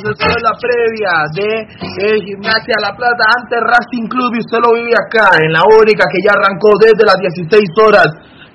la previa de el Gimnasia La Plata ante Racing Club y usted lo vive acá en la única que ya arrancó desde las 16 horas.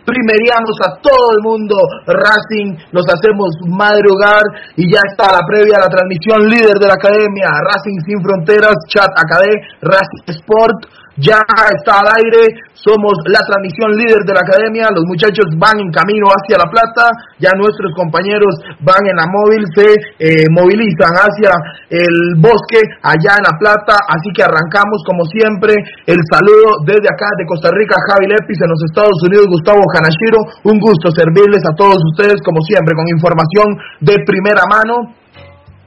Primeriamos a todo el mundo, Racing, nos hacemos madrugar y ya está la previa a la transmisión líder de la academia, Racing Sin Fronteras, Chat Acadé, Racing Sport, ya está al aire, somos la transmisión líder de la academia, los muchachos van en camino hacia La Plata, ya nuestros compañeros van en la móvil, se eh, movilizan hacia el bosque allá en La Plata, así que arrancamos como siempre, el saludo desde acá de Costa Rica, Javi Lepis, en los Estados Unidos, Gustavo Hanashiro, un gusto servirles a todos ustedes como siempre con información de primera mano.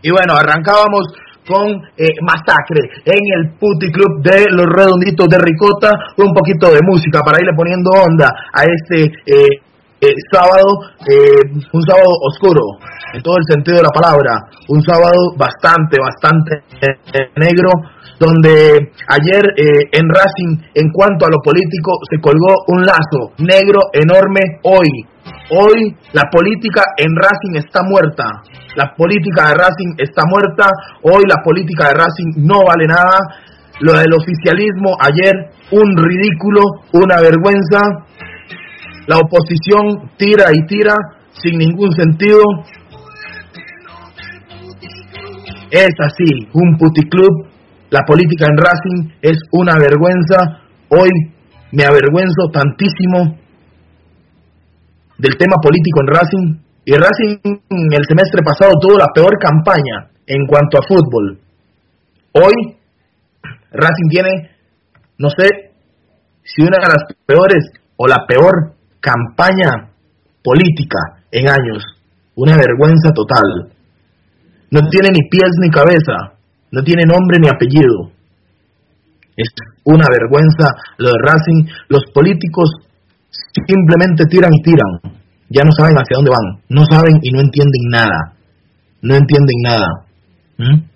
Y bueno, arrancábamos con eh, Masacre en el Puti Club de los Redonditos de Ricota. Un poquito de música para irle poniendo onda a este eh, eh, sábado, un sábado oscuro en todo el sentido de la palabra, un sábado bastante, bastante negro, donde ayer en Racing, en cuanto a lo político, se colgó un lazo negro enorme hoy. Hoy la política en Racing está muerta. La política de Racing está muerta. Hoy la política de Racing no vale nada. Lo del oficialismo ayer, un ridículo, una vergüenza. La oposición tira y tira sin ningún sentido. Es así, un puticlub. La política en Racing es una vergüenza. Hoy me avergüenzo tantísimo del tema político en Racing. Y Racing el semestre pasado tuvo la peor campaña en cuanto a fútbol. Hoy Racing tiene, no sé si una de las peores o la peor campaña política en años. Una vergüenza total. No tiene ni pies ni cabeza. No tiene nombre ni apellido. Es una vergüenza lo de Racing. Los políticos simplemente tiran y tiran. Ya no saben hacia dónde van. No saben y no entienden nada. No entienden nada. ¿Mm?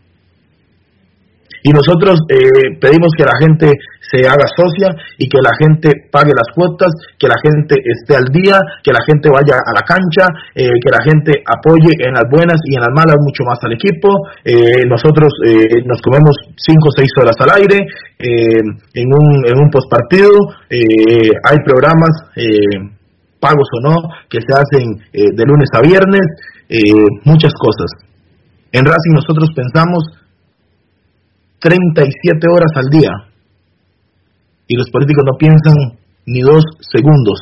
Y nosotros eh, pedimos que la gente se haga socia y que la gente pague las cuotas, que la gente esté al día, que la gente vaya a la cancha, eh, que la gente apoye en las buenas y en las malas mucho más al equipo. Eh, nosotros nos comemos 5 o 6 horas al aire en un, en un postpartido. hay programas pagos o no, que se hacen de lunes a viernes, muchas cosas. En Racing nosotros pensamos 37 horas al día. Y los políticos no piensan ni dos segundos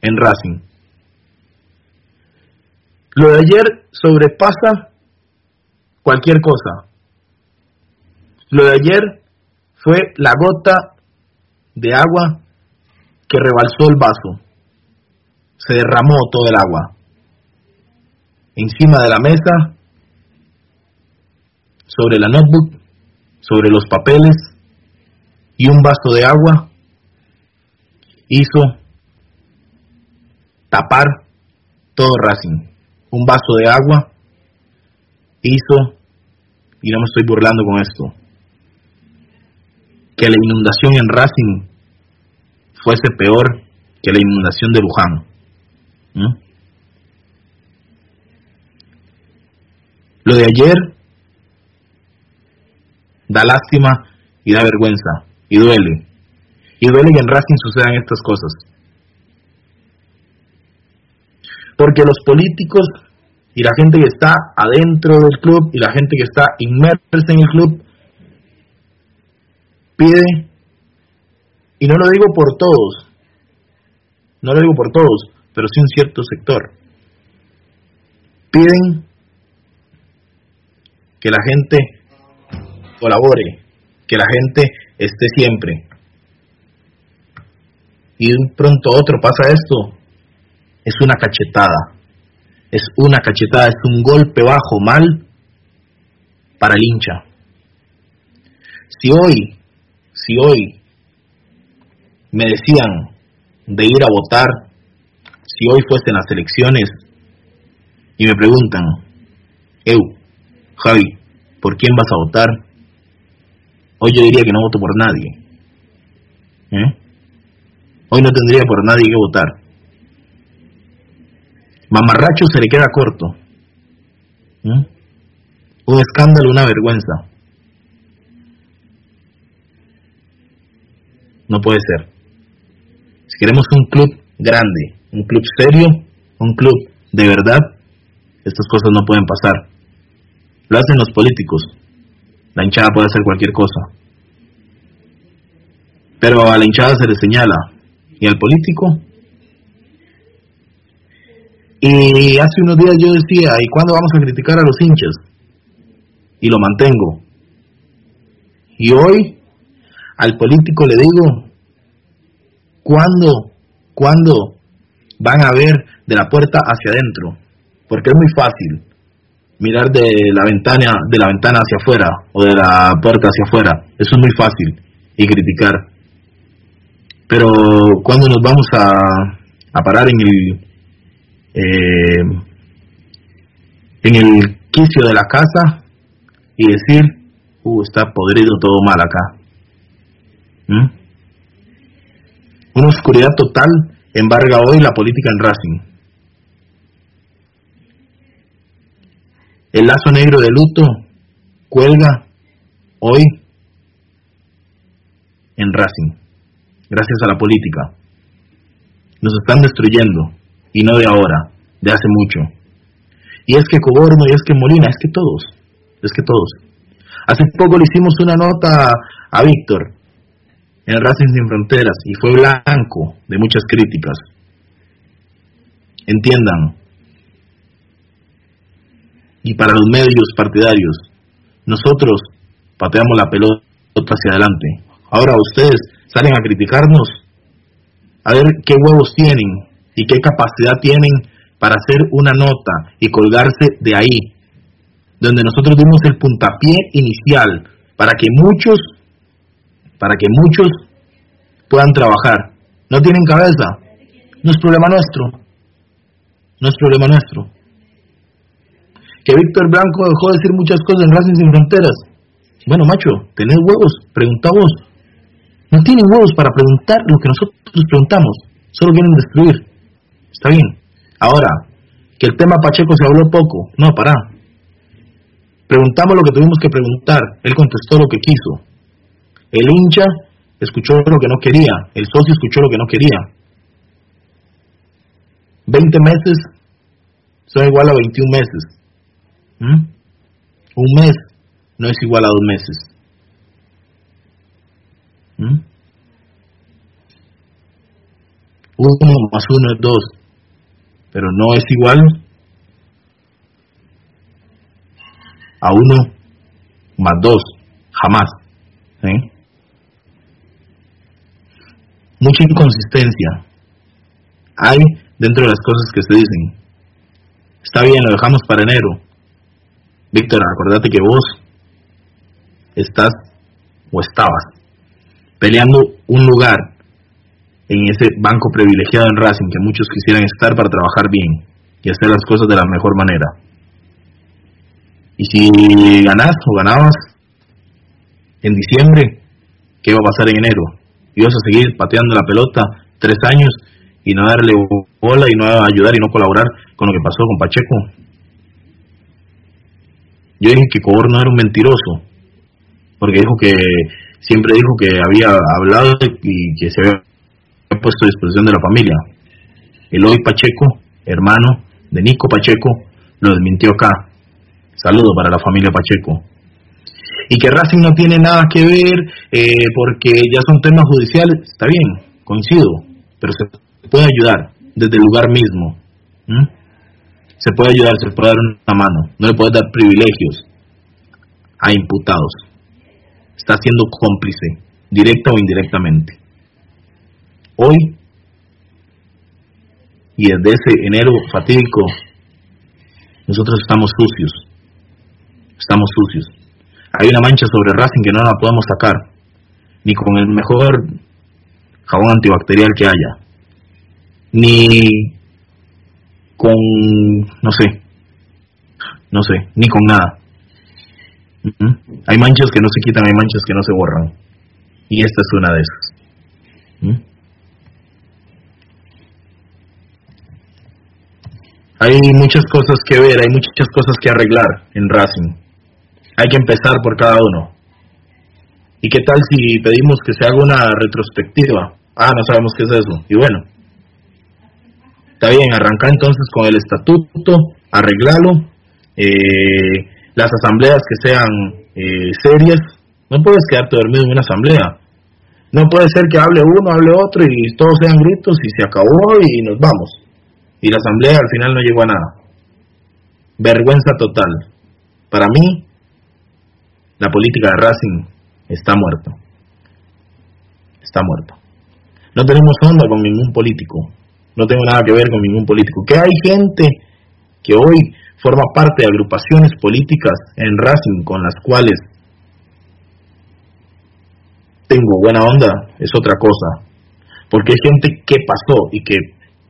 en Racing. Lo de ayer sobrepasa cualquier cosa. Lo de ayer fue la gota de agua que rebalsó el vaso. Se derramó todo el agua. Encima de la mesa, sobre la notebook, sobre los papeles y un vaso de agua hizo tapar todo Racing. Un vaso de agua hizo, y no me estoy burlando con esto, que la inundación en Racing fuese peor que la inundación de Luján. ¿Mm? Lo de ayer da lástima y da vergüenza y duele. Y duele que en Racing sucedan estas cosas. Porque los políticos y la gente que está adentro del club y la gente que está inmersa en el club pide, y no lo digo por todos, no lo digo por todos, pero sí un cierto sector, piden que la gente colabore, que la gente esté siempre. Y de pronto otro pasa esto, es una cachetada, es una cachetada, es un golpe bajo mal para el hincha. Si hoy, si hoy me decían de ir a votar, si hoy fuesen las elecciones y me preguntan, Eu, Javi, ¿por quién vas a votar? Hoy yo diría que no voto por nadie. ¿Eh? Hoy no tendría por nadie que votar. Mamarracho se le queda corto. ¿Eh? un escándalo, una vergüenza. No puede ser. Si queremos un club grande, un club serio, un club de verdad, estas cosas no pueden pasar. Lo hacen los políticos. La hinchada puede hacer cualquier cosa. Pero a la hinchada se le señala. ¿Y al político? Y hace unos días yo decía, ¿y cuándo vamos a criticar a los hinchas? Y lo mantengo. Y hoy al político le digo, ¿cuándo, cuándo van a ver de la puerta hacia adentro? Porque es muy fácil mirar de la ventana, de la ventana hacia afuera o de la puerta hacia afuera. Eso es muy fácil y criticar. Pero cuando nos vamos a, a parar en el eh, en el quicio de la casa y decir, uh, está podrido todo mal acá. ¿Mm? Una oscuridad total embarga hoy la política en Racing. El lazo negro de luto cuelga hoy en Racing, gracias a la política. Nos están destruyendo, y no de ahora, de hace mucho. Y es que Coborno, y es que Molina, es que todos, es que todos. Hace poco le hicimos una nota a Víctor en Racing Sin Fronteras y fue blanco de muchas críticas. Entiendan, y para los medios partidarios. Nosotros pateamos la pelota hacia adelante. Ahora ustedes salen a criticarnos, a ver qué huevos tienen y qué capacidad tienen para hacer una nota y colgarse de ahí, donde nosotros dimos el puntapié inicial para que muchos, para que muchos puedan trabajar. No tienen cabeza, no es problema nuestro, no es problema nuestro que Víctor Blanco dejó de decir muchas cosas en Racing Sin Fronteras. Bueno, macho, tenés huevos, pregunta vos. No tienen huevos para preguntar lo que nosotros preguntamos, solo quieren destruir. Está bien. Ahora, que el tema Pacheco se habló poco. No, pará. Preguntamos lo que tuvimos que preguntar. Él contestó lo que quiso. El hincha escuchó lo que no quería. El socio escuchó lo que no quería. 20 meses son igual a 21 meses. ¿Mm? Un mes no es igual a dos meses. ¿Mm? Uno más uno es dos, pero no es igual a uno más dos, jamás. Mucha inconsistencia hay dentro de las cosas que se dicen. Está bien, lo dejamos para enero, Víctor, acordate que vos estás o estabas peleando un lugar en ese banco privilegiado en Racing que muchos quisieran estar para trabajar bien y hacer las cosas de la mejor manera. Y si ganás o ganabas en diciembre, ¿qué iba a pasar en enero? Ibas a seguir pateando la pelota tres años y no darle bola y no ayudar y no colaborar con lo que pasó con Pacheco. Yo dije que Cobor no era un mentiroso, porque dijo que siempre dijo que había hablado y que se había puesto a disposición de la familia. Eloy Pacheco, hermano de Nico Pacheco, lo desmintió acá. Saludo para la familia Pacheco. Y que Racing no tiene nada que ver eh, porque ya son temas judiciales, está bien, coincido, pero se puede ayudar desde el lugar mismo se puede ayudar, se puede dar una mano, no le puede dar privilegios a imputados. Está siendo cómplice, directa o indirectamente. Hoy, y desde ese enero fatídico, nosotros estamos sucios. Estamos sucios. Hay una mancha sobre Racing que no la podemos sacar, ni con el mejor jabón antibacterial que haya, ni con, no sé, no sé, ni con nada. Hay manchas que no se quitan, hay manchas que no se borran. Y esta es una de esas. Hay muchas cosas que ver, hay muchas cosas que arreglar en Racing. hay que empezar por cada uno. ¿Y qué tal si pedimos que se haga una retrospectiva? Ah, no sabemos qué es eso. Y bueno, está bien, arranca entonces con el estatuto, arreglalo, eh, las asambleas que sean eh, serias. No puedes quedarte dormido en una asamblea. No puede ser que hable uno, hable otro y todos sean gritos y se acabó y nos vamos. Y la asamblea al final no llegó a nada. Vergüenza total. Para mí, la política de Racing está muerto. Está muerto. No tenemos onda con ningún político. No tengo nada que ver con ningún político. Que hay gente que hoy forma parte de agrupaciones políticas en Racing con las cuales tengo buena onda es otra cosa. Porque hay gente que pasó y que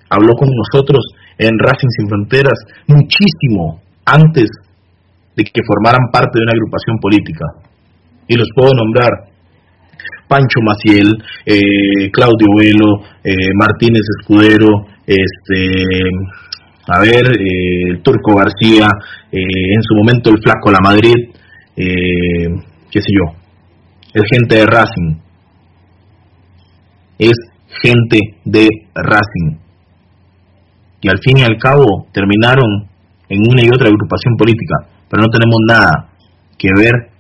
habló con nosotros en Racing Sin Fronteras muchísimo antes de que formaran parte de una agrupación política. Y los puedo nombrar. Pancho Maciel, eh, Claudio Velo, eh, Martínez Escudero, este, a ver, eh, el Turco García, en su momento el Flaco La Madrid, qué sé yo, es gente de Racing. Es gente de Racing. Y al fin y al cabo terminaron en una y otra agrupación política, pero no tenemos nada que ver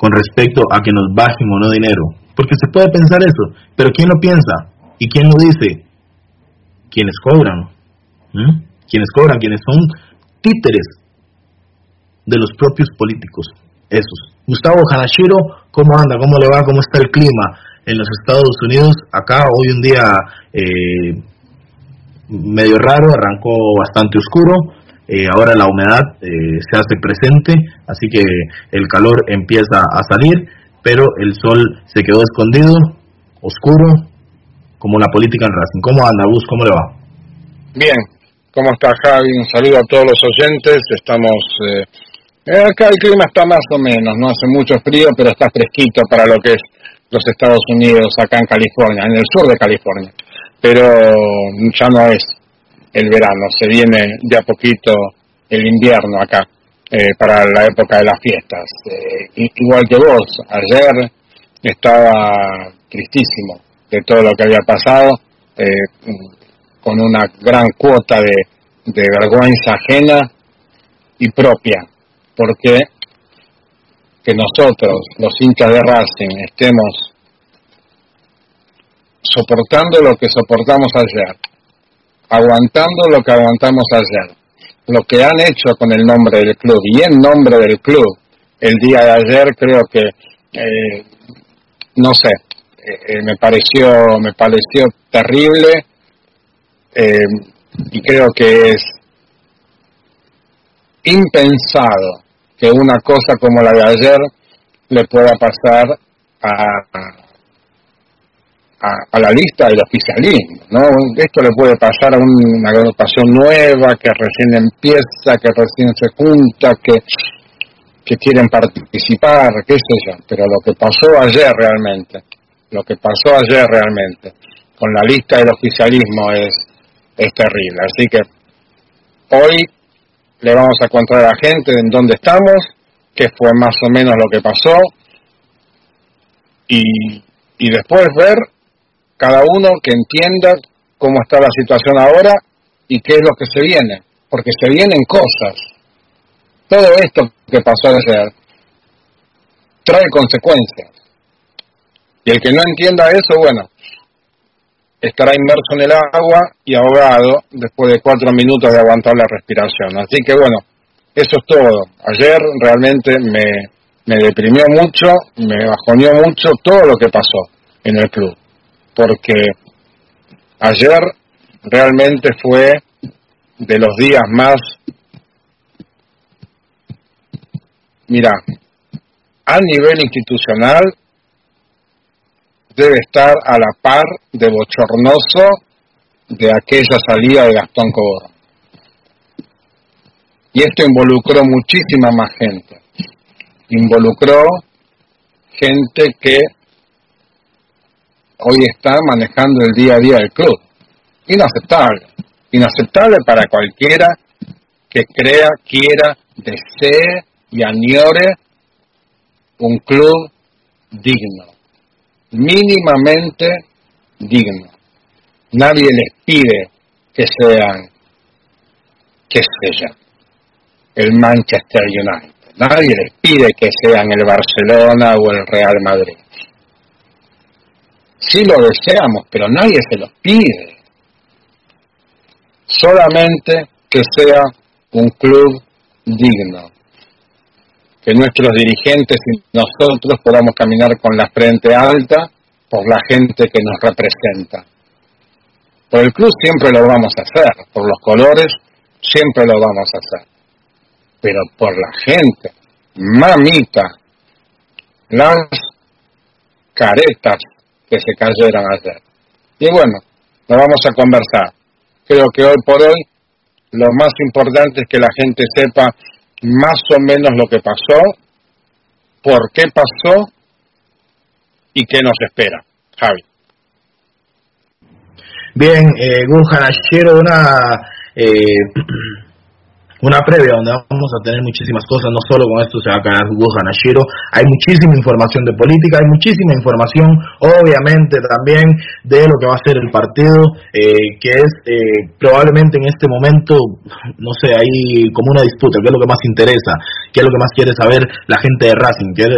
con respecto a que nos bajen o no dinero. Porque se puede pensar eso, pero ¿quién lo piensa? ¿Y quién lo dice? Quienes cobran. Quienes cobran, quienes son títeres de los propios políticos. Esos. Gustavo Hanashiro, ¿cómo anda? ¿Cómo le va? ¿Cómo está el clima en los Estados Unidos? Acá hoy un día eh, medio raro, arrancó bastante oscuro. Eh, ahora la humedad eh, se hace presente, así que el calor empieza a salir, pero el sol se quedó escondido, oscuro, como la política en Racing. ¿Cómo anda, Bus? ¿Cómo le va? Bien, ¿cómo está Javi? Un saludo a todos los oyentes. Estamos eh, acá el clima está más o menos, no hace mucho frío, pero está fresquito para lo que es los Estados Unidos, acá en California, en el sur de California. Pero ya no es el verano, se viene de a poquito el invierno acá, eh, para la época de las fiestas. Eh, igual que vos, ayer estaba tristísimo de todo lo que había pasado, con una gran cuota de vergüenza ajena y propia porque que nosotros, los hinchas de Racing, estemos soportando lo que soportamos ayer, aguantando lo que aguantamos ayer, lo que han hecho con el nombre del club y en nombre del club el día de ayer creo que eh, no sé eh, eh, me pareció me pareció terrible y creo que es impensado que una cosa como la de ayer le pueda pasar a, a, la lista del oficialismo, ¿no? Esto le puede pasar a una agrupación nueva que recién empieza, que recién se junta, que, que quieren participar, qué sé yo, pero lo que pasó ayer realmente, lo que pasó ayer realmente, con la lista del oficialismo es, es terrible. Así que hoy le vamos a contar a la gente en dónde estamos, qué fue más o menos lo que pasó, y, y después ver cada uno que entienda cómo está la situación ahora y qué es lo que se viene, porque se vienen cosas. Todo esto que pasó ayer trae consecuencias. Y el que no entienda eso, bueno, estará inmerso en el agua y ahogado después de cuatro minutos de aguantar la respiración. Así que bueno, eso es todo. Ayer realmente me, me deprimió mucho, me bajoneó mucho todo lo que pasó en el club. Porque ayer realmente fue de los días más, mira, a nivel institucional debe estar a la par de bochornoso de aquella salida de Gastón Cobor. Y esto involucró muchísima más gente. Involucró gente que hoy está manejando el día a día del club. Inaceptable. Inaceptable para cualquiera que crea, quiera, desee y añore un club digno, mínimamente digno. Nadie les pide que sean, qué sé yo, el Manchester United. Nadie les pide que sean el Barcelona o el Real Madrid. Sí lo deseamos, pero nadie se los pide. Solamente que sea un club digno. Que nuestros dirigentes y nosotros podamos caminar con la frente alta por la gente que nos representa. Por el club siempre lo vamos a hacer, por los colores siempre lo vamos a hacer. Pero por la gente, mamita, las caretas que se cayeron ayer. Y bueno, lo vamos a conversar. Creo que hoy por hoy lo más importante es que la gente sepa más o menos lo que pasó, por qué pasó y qué nos espera. Javi. Bien, eh, Gurjan, una eh, una previa donde vamos a tener muchísimas cosas, no solo con esto se va a quedar Wuhan Ashiro, hay muchísima información de política, hay muchísima información, obviamente también de lo que va a ser el partido, eh, que es eh, probablemente en este momento, no sé, hay como una disputa, qué es lo que más interesa, qué es lo que más quiere saber la gente de Racing, ¿Qué,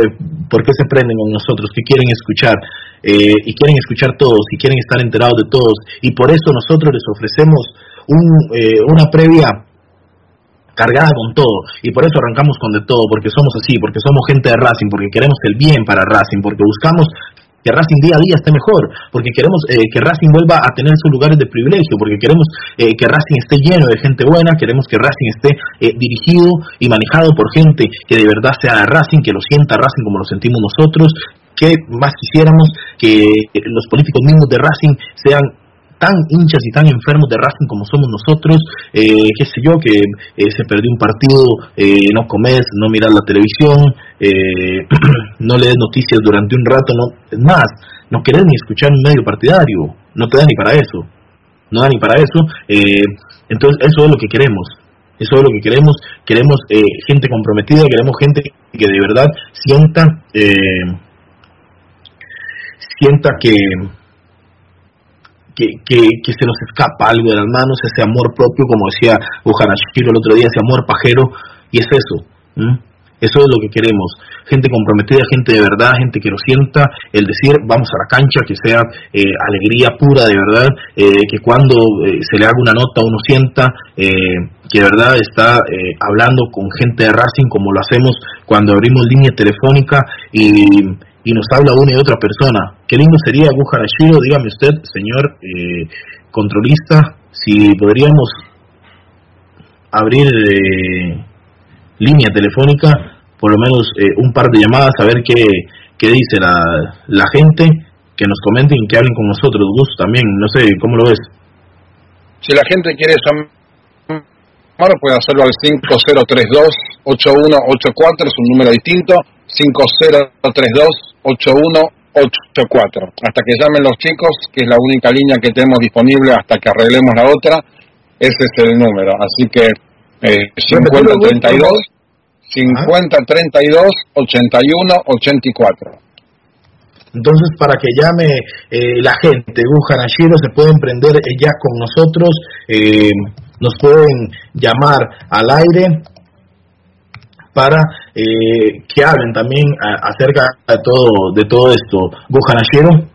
por qué se prenden con nosotros, qué quieren escuchar. Eh, y quieren escuchar todos y quieren estar enterados de todos. Y por eso nosotros les ofrecemos un, una previa cargada con todo. Y por eso arrancamos con de todo, porque somos así, porque somos gente de Racing, porque queremos el bien para Racing, porque buscamos que Racing día a día esté mejor, porque queremos eh, que Racing vuelva a tener sus lugares de privilegio, porque queremos eh, que Racing esté lleno de gente buena, queremos que Racing esté eh, dirigido y manejado por gente que de verdad sea Racing, que lo sienta Racing como lo sentimos nosotros, que más quisiéramos que los políticos mismos de Racing sean tan hinchas y tan enfermos de Racing como somos nosotros, eh, qué sé yo, que eh, se perdió un partido, eh, no comes, no miras la televisión, no lees noticias durante un rato, no, es más, no querés ni escuchar un medio partidario, no te da ni para eso, no da ni para eso, entonces eso es lo que queremos, eso es lo que queremos, queremos gente comprometida, queremos gente que de verdad sienta, sienta que que, que, que, se nos escapa algo de las manos, ese amor propio, como decía Ujanashiro el otro día, ese amor pajero, y es eso. Eso es lo que queremos. Gente comprometida, gente de verdad, gente que lo sienta, el decir vamos a la cancha, que sea eh, alegría pura de verdad, eh, que cuando eh, se le haga una nota uno sienta que de verdad está hablando con gente de Racing como lo hacemos cuando abrimos línea telefónica y y nos habla una y otra persona. Qué lindo sería Gujarashiro, dígame usted, señor eh, controlista, si podríamos abrir eh, línea telefónica, por lo menos eh, un par de llamadas, a ver qué, qué dice la, la gente, que nos comenten que hablen con nosotros. Gus, también, no sé, ¿cómo lo ves? Si la gente quiere llamar, puede hacerlo al 5032-8184, es un número distinto, 5032 8184. Hasta que llamen los chicos, que es la única línea que tenemos disponible hasta que arreglemos la otra, ese es el número. Así que eh, 5032 5032 81 84. Entonces, para que llame eh, la gente, Ashiro, se pueden prender ya con nosotros, eh, nos pueden llamar al aire para eh, que hablen también acerca de todo, de todo esto. Bujanashiro.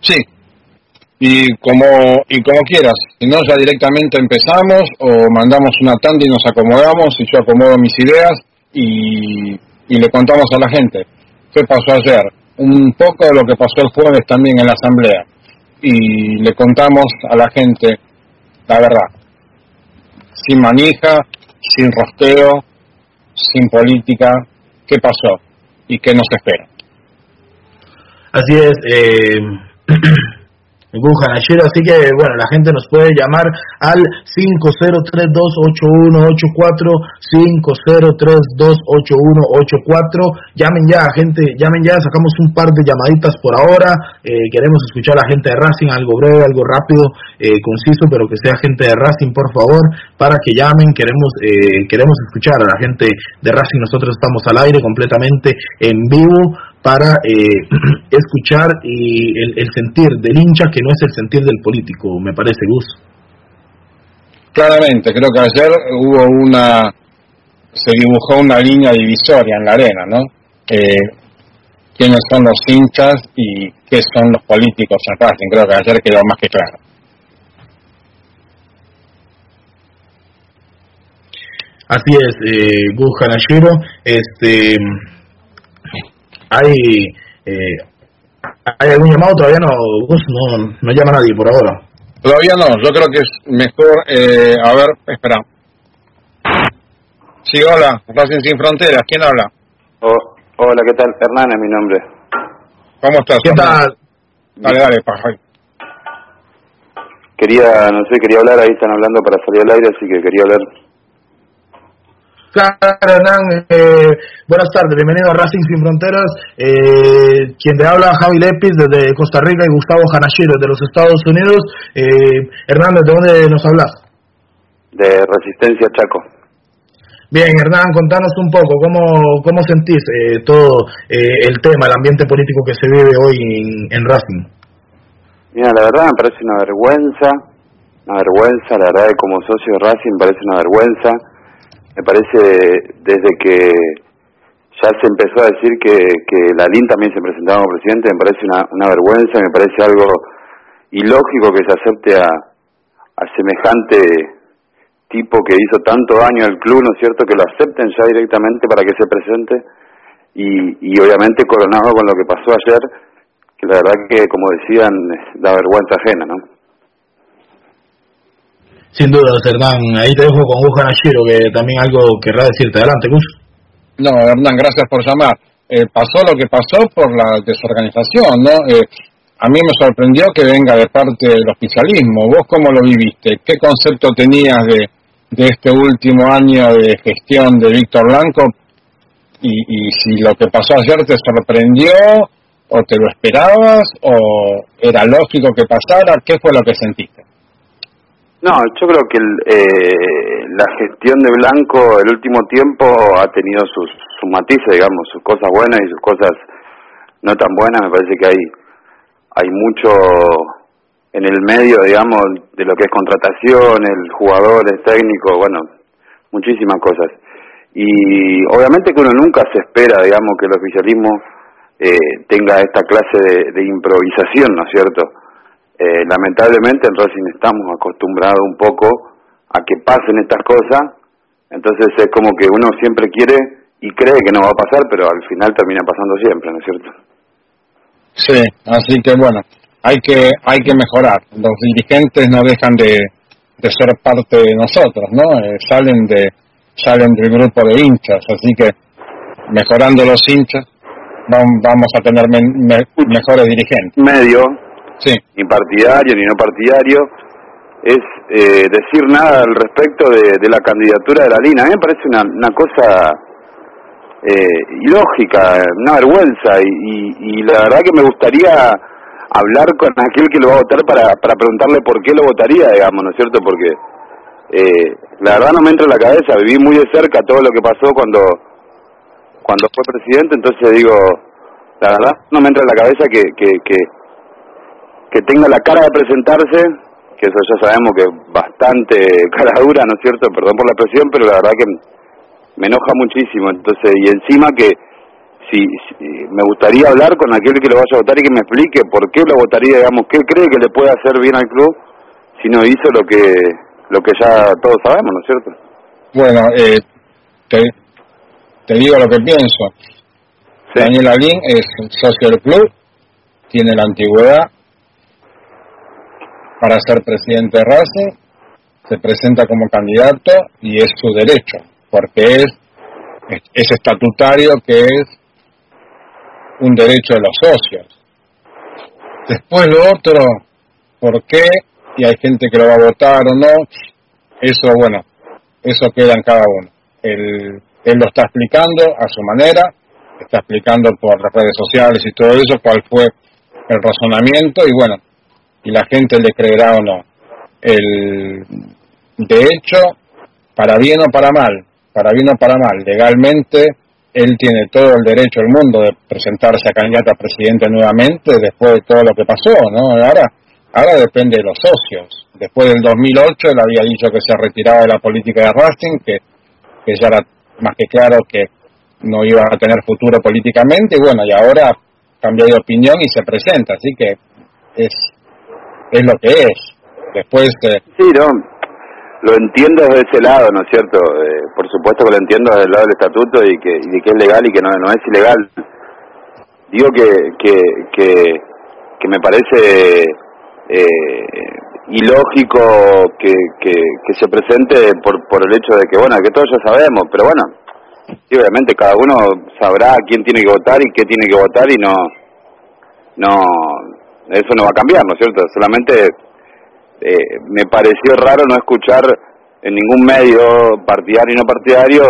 Sí, y como, y como quieras, si no ya directamente empezamos o mandamos una tanda y nos acomodamos y yo acomodo mis ideas y, y le contamos a la gente qué pasó ayer, un poco de lo que pasó el jueves también en la asamblea. Y le contamos a la gente la verdad, sin manija, sin rosteo, sin política, qué pasó y qué nos espera. Así es. Eh, Así que bueno, la gente nos puede llamar al 503-281-84, 503-281-84, llamen ya, gente, llamen ya, sacamos un par de llamaditas por ahora, eh, queremos escuchar a la gente de Racing, algo breve, algo rápido, eh, conciso, pero que sea gente de Racing, por favor, para que llamen, queremos, eh, queremos escuchar a la gente de Racing, nosotros estamos al aire completamente en vivo, para eh, escuchar y el, el, sentir del hincha que no es el sentir del político, me parece, Gus. Claramente, creo que ayer hubo una, se dibujó una línea divisoria en la arena, ¿no? Eh, quiénes son los hinchas y qué son los políticos en Racing, creo que ayer quedó más que claro. Así es, eh, Gus Hanashiro, este hay eh, hay algún llamado todavía no no no llama nadie por ahora. Todavía no yo creo que es mejor eh, a ver espera. Sí hola Racing sin fronteras quién habla oh, hola qué tal Hernán es mi nombre. Cómo estás qué tal dale dale paja quería no sé quería hablar ahí están hablando para salir al aire así que quería hablar Claro, Hernán, eh, buenas tardes, bienvenido a Racing Sin Fronteras. Eh, quien te habla, Javi Lepis, desde Costa Rica, y Gustavo Hanashiro, de los Estados Unidos. Eh, Hernán, ¿de dónde nos hablas? De Resistencia Chaco. Bien, Hernán, contanos un poco, ¿cómo, cómo sentís eh, todo eh, el tema, el ambiente político que se vive hoy en, en Racing? Mira, la verdad me parece una vergüenza, una vergüenza, la verdad, como socio de Racing me parece una vergüenza me parece desde que ya se empezó a decir que, que Lalín también se presentaba como presidente, me parece una, una vergüenza, me parece algo ilógico que se acepte a, a semejante tipo que hizo tanto daño al club, ¿no es cierto?, que lo acepten ya directamente para que se presente y, y obviamente coronado con lo que pasó ayer, que la verdad que, como decían, da vergüenza ajena, ¿no? Sin duda, Hernán. Ahí te dejo con Gus Hanashiro, que también algo querrá decirte. Adelante, Gus. No, Hernán, gracias por llamar. Eh, pasó lo que pasó por la desorganización, ¿no? Eh, a mí me sorprendió que venga de parte del oficialismo. ¿Vos cómo lo viviste? ¿Qué concepto tenías de, de este último año de gestión de Víctor Blanco? Y, y si lo que pasó ayer te sorprendió, o te lo esperabas, o era lógico que pasara, ¿qué fue lo que sentiste? No, yo creo que el, eh, la gestión de Blanco el último tiempo ha tenido sus, sus matices, digamos, sus cosas buenas y sus cosas no tan buenas. Me parece que hay hay mucho en el medio, digamos, de lo que es contratación, el jugador, el técnico, bueno, muchísimas cosas. Y obviamente que uno nunca se espera, digamos, que el oficialismo eh, tenga esta clase de, de improvisación, ¿no es cierto? Eh, lamentablemente en Racing estamos acostumbrados un poco a que pasen estas cosas, entonces es como que uno siempre quiere y cree que no va a pasar, pero al final termina pasando siempre, ¿no es cierto? Sí, así que bueno, hay que hay que mejorar. Los dirigentes no dejan de, de ser parte de nosotros, ¿no? Eh, salen de salen del grupo de hinchas, así que mejorando los hinchas vamos a tener me, me, mejores dirigentes. Medio, Sí. ni partidario ni no partidario, es eh, decir nada al respecto de, la candidatura de la Lina. A mí me parece una, una cosa eh, ilógica, una vergüenza, y, y, y, la verdad que me gustaría hablar con aquel que lo va a votar para, para preguntarle por qué lo votaría, digamos, ¿no es cierto? Porque eh, la verdad no me entra en la cabeza, viví muy de cerca todo lo que pasó cuando, cuando fue presidente, entonces digo, la verdad no me entra en la cabeza que, que, que que tenga la cara de presentarse, que eso ya sabemos que es bastante cara dura, ¿no es cierto? Perdón por la expresión, pero la verdad que me enoja muchísimo. Entonces, y encima que si, si me gustaría hablar con aquel que lo vaya a votar y que me explique por qué lo votaría, digamos, qué cree que le puede hacer bien al club si no hizo lo que lo que ya todos sabemos, ¿no es cierto? Bueno, eh, te, te digo lo que pienso. Sí. Daniel Alín es socio del club, tiene la antigüedad, para ser presidente de Racing, se presenta como candidato y es su derecho, porque es, es estatutario que es un derecho de los socios. Después lo otro, por qué, y hay gente que lo va a votar o no, eso, bueno, eso queda en cada uno. Él, él lo está explicando a su manera, está explicando por las redes sociales y todo eso cuál fue el razonamiento y bueno, y la gente le creerá o no. El, de hecho, para bien o para mal, para bien o para mal, legalmente él tiene todo el derecho del mundo de presentarse a candidato a presidente nuevamente después de todo lo que pasó, ¿no? Ahora, ahora depende de los socios. Después del 2008 él había dicho que se retiraba de la política de Racing, que, que ya era más que claro que no iba a tener futuro políticamente, y bueno, y ahora cambió de opinión y se presenta, así que es, es lo que es. Después... Eh, Sí, no, lo entiendo desde ese lado, ¿no es cierto? Eh, por supuesto que lo entiendo desde el lado del estatuto y que, y que es legal y que no, no es ilegal. Digo que, que, que, que me parece eh, ilógico que, que, que se presente por, por el hecho de que, bueno, que todos ya sabemos, pero bueno, sí, obviamente cada uno sabrá quién tiene que votar y qué tiene que votar y no, no, eso no va a cambiar, ¿no es cierto? Solamente eh, me pareció raro no escuchar en ningún medio partidario y no partidario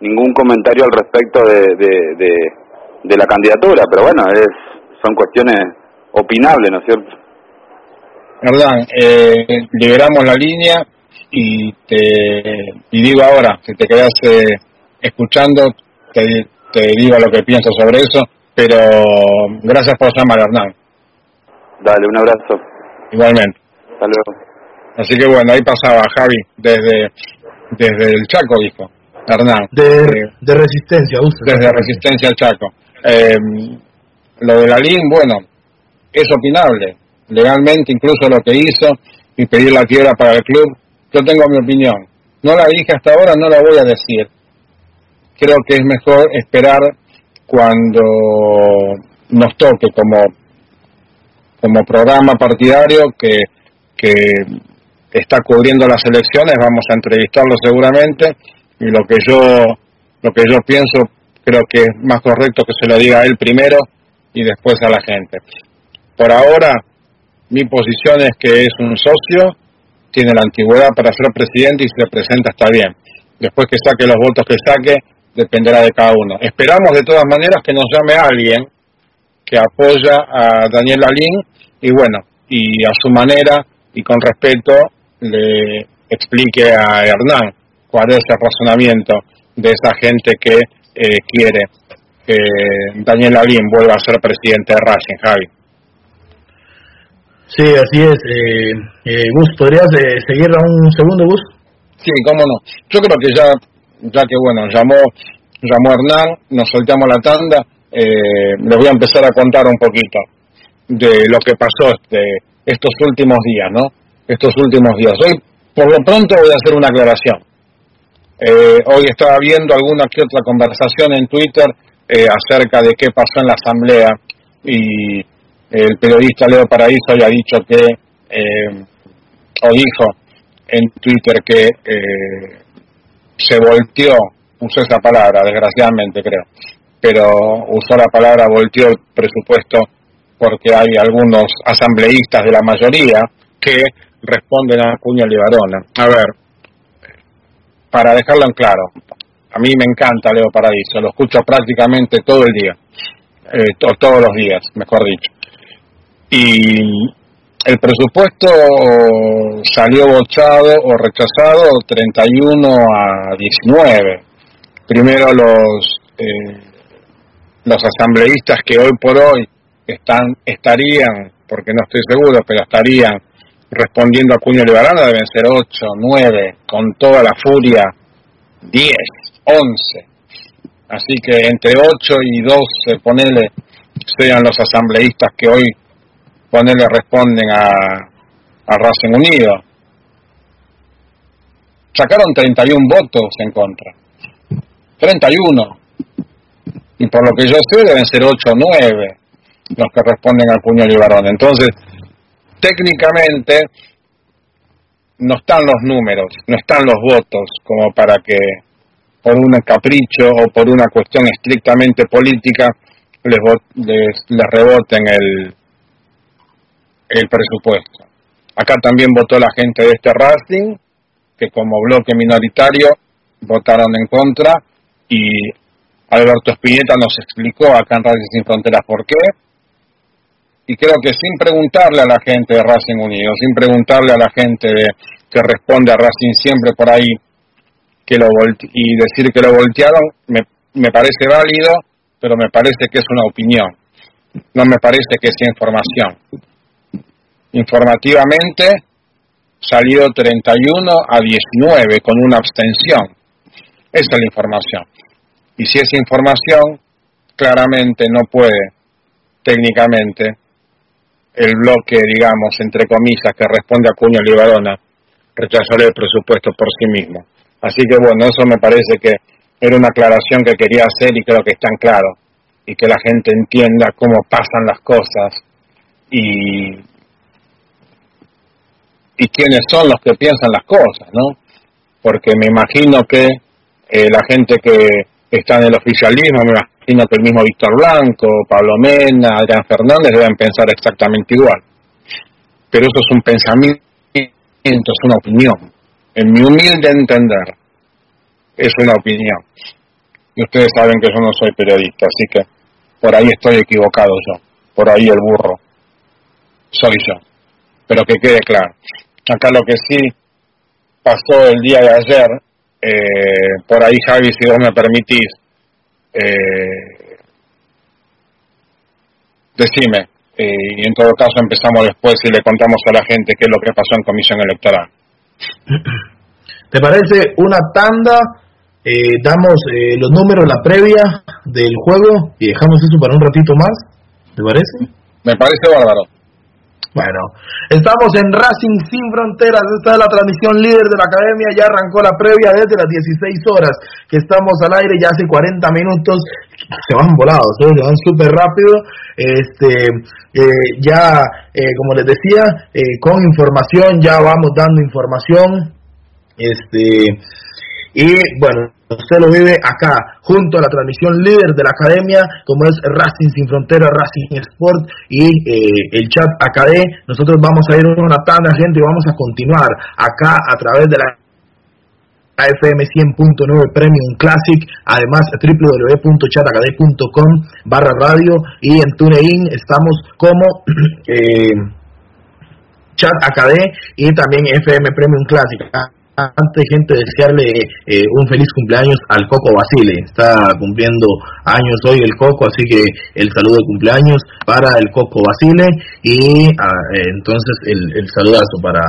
ningún comentario al respecto de, de, de, la candidatura, pero bueno, es, son cuestiones opinables, ¿no es cierto? Hernán, eh, liberamos la línea y te y digo ahora, si te quedas eh, escuchando, te, te digo lo que pienso sobre eso, pero gracias por llamar, Hernán. Dale, un abrazo. Igualmente. Hasta luego. Así que bueno, ahí pasaba Javi, desde, desde el Chaco, dijo Hernán. De, Eh, de resistencia, usa. desde Resistencia al Chaco. Eh, lo de la LIN, bueno, es opinable. Legalmente, incluso lo que hizo y pedir la tierra para el club, yo tengo mi opinión. No la dije hasta ahora, no la voy a decir. Creo que es mejor esperar cuando nos toque como, como programa partidario que, que está cubriendo las elecciones, vamos a entrevistarlo seguramente y lo que yo lo que yo pienso creo que es más correcto que se lo diga a él primero y después a la gente. Por ahora mi posición es que es un socio, tiene la antigüedad para ser presidente y se presenta está bien. Después que saque los votos que saque dependerá de cada uno. Esperamos de todas maneras que nos llame alguien que apoya a Daniel Lalín y bueno, y a su manera y con respeto le explique a Hernán cuál es el razonamiento de esa gente que eh, quiere que Daniel Lalín vuelva a ser presidente de Racing, Javi. Sí, así es. Eh, eh, Gus, ¿podrías eh, seguir a un segundo, Gus? Sí, cómo no. Yo creo que ya, ya que bueno, llamó, llamó Hernán, nos soltamos la tanda, eh, les voy a empezar a contar un poquito de lo que pasó este, estos últimos días, ¿no? Estos últimos días. Hoy, por lo pronto, voy a hacer una aclaración. Eh, hoy estaba viendo alguna que otra conversación en Twitter eh, acerca de qué pasó en la asamblea y el periodista Leo Paraíso había dicho que, eh, o dijo en Twitter que eh, se volteó, usó esa palabra, desgraciadamente creo, pero usó la palabra volteó el presupuesto porque hay algunos asambleístas de la mayoría que responden a Cuña Libarona. A ver, para dejarlo en claro, a mí me encanta Leo Paraíso, lo escucho prácticamente todo el día, eh, to- todos los días, mejor dicho. Y el presupuesto salió bochado o rechazado 31 a 19. Primero los eh, los asambleístas que hoy por hoy están estarían, porque no estoy seguro, pero estarían respondiendo a Cuño Libarana deben ser 8, 9, con toda la furia 10, 11. Así que entre 8 y 12, ponele, sean los asambleístas que hoy, ponele, responden a, a Racing Unido. Sacaron 31 votos en contra. 31. Y por lo que yo sé deben ser 8 o 9 los que responden al puño Libarón. Entonces, técnicamente no están los números, no están los votos como para que por un capricho o por una cuestión estrictamente política les, les, les reboten el, el presupuesto. Acá también votó la gente de este Racing, que como bloque minoritario votaron en contra y Alberto Spinetta nos explicó acá en Racing Sin Fronteras por qué. Y creo que sin preguntarle a la gente de Racing Unido, sin preguntarle a la gente que responde a Racing siempre por ahí que lo y decir que lo voltearon, me, me parece válido, pero me parece que es una opinión, no me parece que sea información. Informativamente salió 31 a 19 con una abstención. Esa es la información. Y si esa información claramente no puede, técnicamente, el bloque, digamos, entre comillas, que responde a Cuño Libarona, rechazar el presupuesto por sí mismo. Así que bueno, eso me parece que era una aclaración que quería hacer y creo que está en claro. Y que la gente entienda cómo pasan las cosas y, y quiénes son los que piensan las cosas, ¿no? Porque me imagino que eh, la gente que está en el oficialismo, me imagino que el mismo Víctor Blanco, Pablo Mena, Adrián Fernández deben pensar exactamente igual. Pero eso es un pensamiento, es una opinión. En mi humilde entender, es una opinión. Y ustedes saben que yo no soy periodista, así que por ahí estoy equivocado yo. Por ahí el burro soy yo. Pero que quede claro. Acá lo que sí pasó el día de ayer eh, por ahí, Javi, si vos me permitís, eh, decime. Eh, y en todo caso empezamos después y le contamos a la gente qué es lo que pasó en comisión electoral. ¿Te parece una tanda? damos los números, la previa del juego y dejamos eso para un ratito más. ¿Te parece? Me parece bárbaro. Bueno, estamos en Racing Sin Fronteras, esta es la transmisión líder de la academia, ya arrancó la previa desde las 16 horas que estamos al aire, ya hace 40 minutos, se van volados, ¿eh? se van súper rápido, este, eh, ya, eh, como les decía, con información, ya vamos dando información, este, y bueno, usted lo vive acá, junto a la transmisión líder de la academia, como es Racing Sin Frontera, Racing Sport y eh, el chat AKD. Nosotros vamos a ir una tanda, gente, y vamos a continuar acá a través de la AFM 100.9 Premium Classic, además www.chatakd.com barra radio y en TuneIn estamos como eh, Chat AKD y también FM Premium Classic antes gente desearle eh, un feliz cumpleaños al Coco Basile. Está cumpliendo años hoy el Coco, así que el saludo de cumpleaños para el Coco Basile y ah, entonces el, el saludazo para,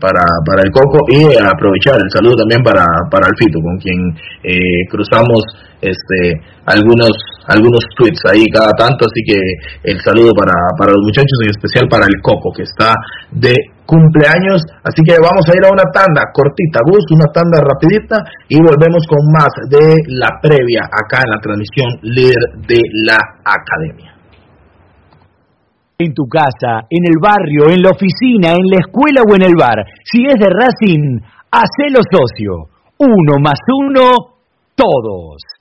para, para el Coco y aprovechar el saludo también para, para el con quien eh, cruzamos este algunos algunos tweets ahí cada tanto, así que el saludo para, para los muchachos, en especial para el Coco, que está de cumpleaños. Así que vamos a ir a una tanda cortita, Gus, una tanda rapidita y volvemos con más de la previa acá en la transmisión líder de la academia. En tu casa, en el barrio, en la oficina, en la escuela o en el bar. Si es de Racing, hacelo socio. Uno más uno, todos.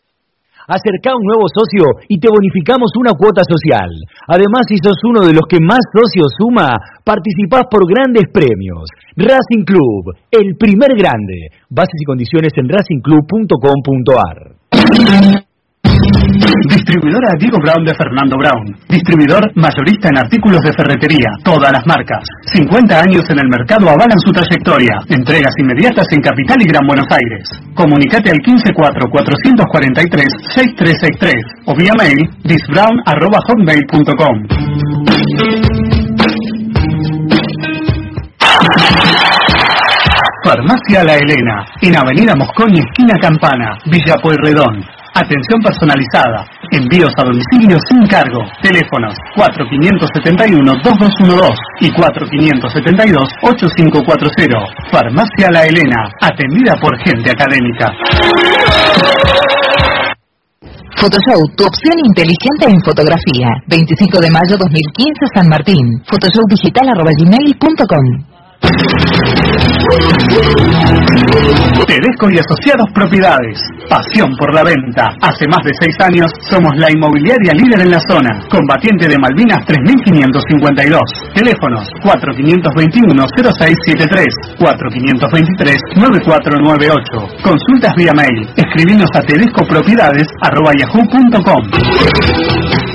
Acerca un nuevo socio y te bonificamos una cuota social. Además, si sos uno de los que más socios suma, participás por grandes premios. Racing Club, el primer grande. Bases y condiciones en racingclub.com.ar. Distribuidora Diego Brown de Fernando Brown. Distribuidor mayorista en artículos de ferretería, todas las marcas. 50 años en el mercado avalan su trayectoria. Entregas inmediatas en Capital y Gran Buenos Aires. Comunicate al 154-443-6363 o vía mail disbrown.hotmail.com. Farmacia La Elena, en Avenida Mosconi, esquina Campana, Villa Pueyrredón. Atención personalizada. Envíos a domicilio sin cargo. Teléfonos 4571-2212 y 4572-8540. Farmacia La Elena. Atendida por gente académica. Photoshow, tu opción inteligente en fotografía. 25 de mayo 2015, San Martín. Photoshow digital Tedesco y Asociados Propiedades. Pasión por la venta. Hace más de seis años somos la inmobiliaria líder en la zona. Combatiente de Malvinas 3552. Teléfonos 4521-0673, 4523-9498. Consultas vía mail. Escribinos a tedescopropiedades.yahoo.com.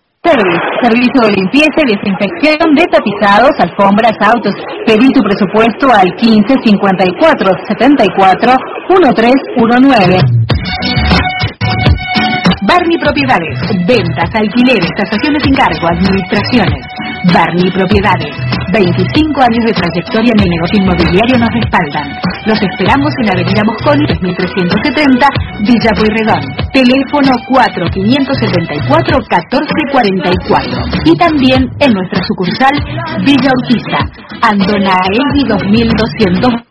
Service, servicio de limpieza y desinfección de tapizados, alfombras, autos. Pedí tu presupuesto al 15 54 74 1319. Barney Propiedades. Ventas, alquileres, tasaciones sin cargo, administraciones. Barney Propiedades. 25 años de trayectoria en el negocio inmobiliario nos respaldan. Los esperamos en la Avenida Mosconi 3370, Villa Pueyrredón. Teléfono 4574-1444. Y también en nuestra sucursal Villa Urquiza, Andonaegui 2200.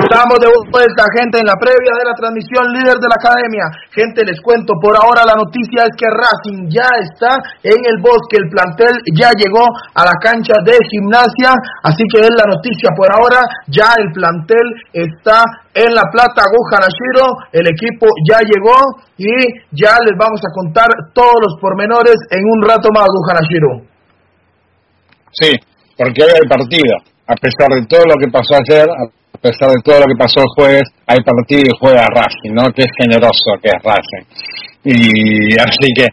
Estamos de vuelta, gente, en la previa de la transmisión líder de la academia. Gente, les cuento, por ahora la noticia es que Racing ya está en el bosque, el plantel ya llegó a la cancha de gimnasia, así que es la noticia por ahora, ya el plantel está en La Plata, Gujanashiro, el equipo ya llegó y ya les vamos a contar todos los pormenores en un rato más, Gujanashiro. Sí, porque hoy hay partido. A pesar de todo lo que pasó ayer, a pesar de todo lo que pasó el jueves, hay partido y juega Racing, ¿no? Es generoso que es Racing. Y así que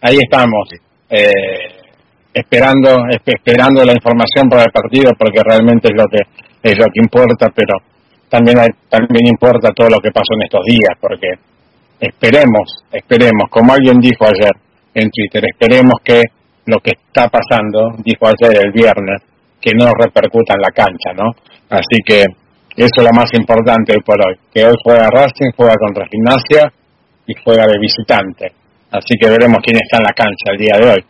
ahí estamos, eh, esperando, esp- esperando la información para el partido, porque realmente es lo que es lo que importa, pero también hay- también importa todo lo que pasó en estos días, porque esperemos, esperemos, como alguien dijo ayer en Twitter, esperemos que lo que está pasando, dijo ayer el viernes, que no repercuta en la cancha, ¿no? Así que eso es lo más importante hoy por hoy, que hoy juega Racing, juega contra Gimnasia y juega de visitante. Así que veremos quién está en la cancha el día de hoy.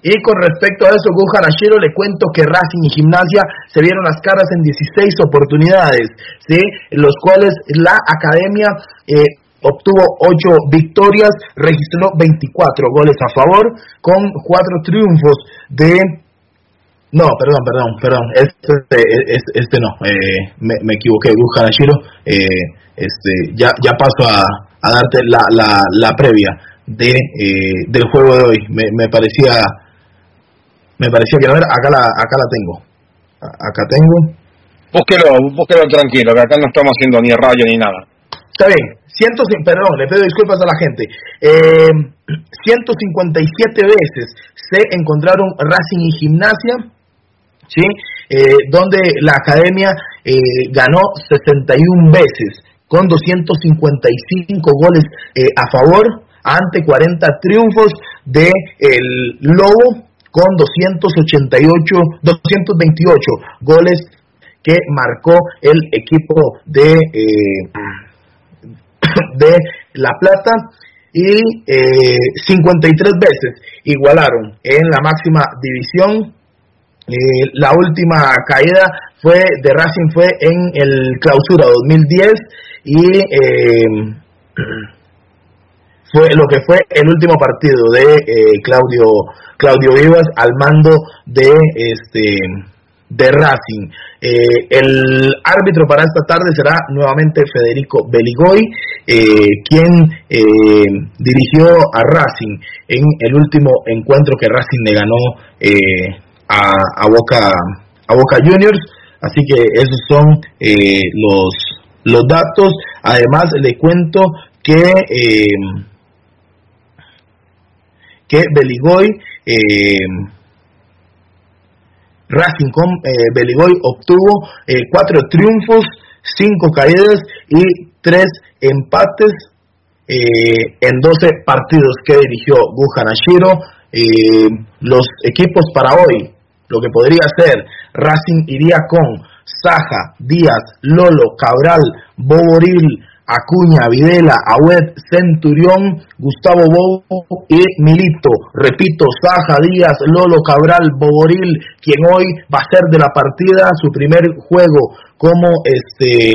Y con respecto a eso, Gohan Ashiro, le cuento que Racing y Gimnasia se vieron las caras en 16 oportunidades, ¿sí? los cuales la academia eh, obtuvo 8 victorias, registró 24 goles a favor, con 4 triunfos de... No, perdón, perdón, perdón, este, este, este no, eh, me, me equivoqué, Gohan Ashiro, eh, este, ya, ya paso a, a darte la, la, la previa de, eh, del juego de hoy. Me, me parecía me parecía que a ver, acá la, acá la tengo. Acá tengo. Búsquelo, búsquelo tranquilo, que acá no estamos haciendo ni radio ni nada. Está bien, 100, perdón, le pido disculpas a la gente. Eh, 157 veces se encontraron Racing y Gimnasia, ¿sí? Eh, donde la academia eh, ganó 61 veces, con 255 goles eh, a favor, ante 40 triunfos de el Lobo, con 288, 228 goles que marcó el equipo de eh, de La Plata y eh, 53 veces igualaron en la máxima división. Eh, la última caída fue de Racing fue en el Clausura 2010 y eh, fue lo que fue el último partido de eh, Claudio Claudio Vivas al mando de este de Racing. Eh, el árbitro para esta tarde será nuevamente Federico Beligoy, eh, quien eh, dirigió a Racing en el último encuentro que Racing le ganó a, a, Boca a Boca Juniors. Así que esos son los, los datos. Además, le cuento que que Beligoy Racing con eh, obtuvo eh, cuatro triunfos, cinco caídas y tres empates eh, en 12 partidos que dirigió Gujan Eh, los equipos para hoy, lo que podría ser, Racing iría con Saja, Díaz, Lolo, Cabral, Boboril, Acuña, Videla, Agüed, Centurión, Gustavo Bobo y Milito. Repito, Saja, Díaz, Lolo, Cabral, Boboril, quien hoy va a ser de la partida su primer juego como este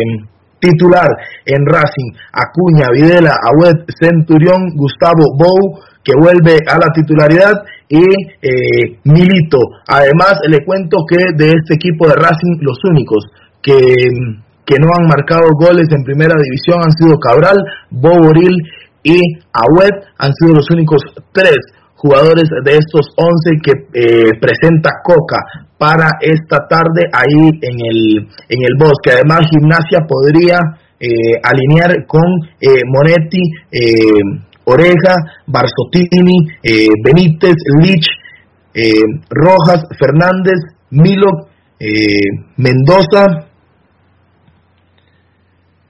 titular en Racing. Acuña, Videla, Agüed, Centurión, Gustavo Bow, que vuelve a la titularidad y eh, Milito. Además, le cuento que de este equipo de Racing, los únicos que que no han marcado goles en primera división han sido Cabral, Boboril y Agüed, han sido los únicos tres jugadores de estos 11 que eh, presenta Coca para esta tarde ahí en el, en el bosque. Además, Gimnasia podría eh, alinear con eh, Monetti, Oreja, Barzotini, Benítez, Lich, Rojas, Fernández, Milo, Mendoza,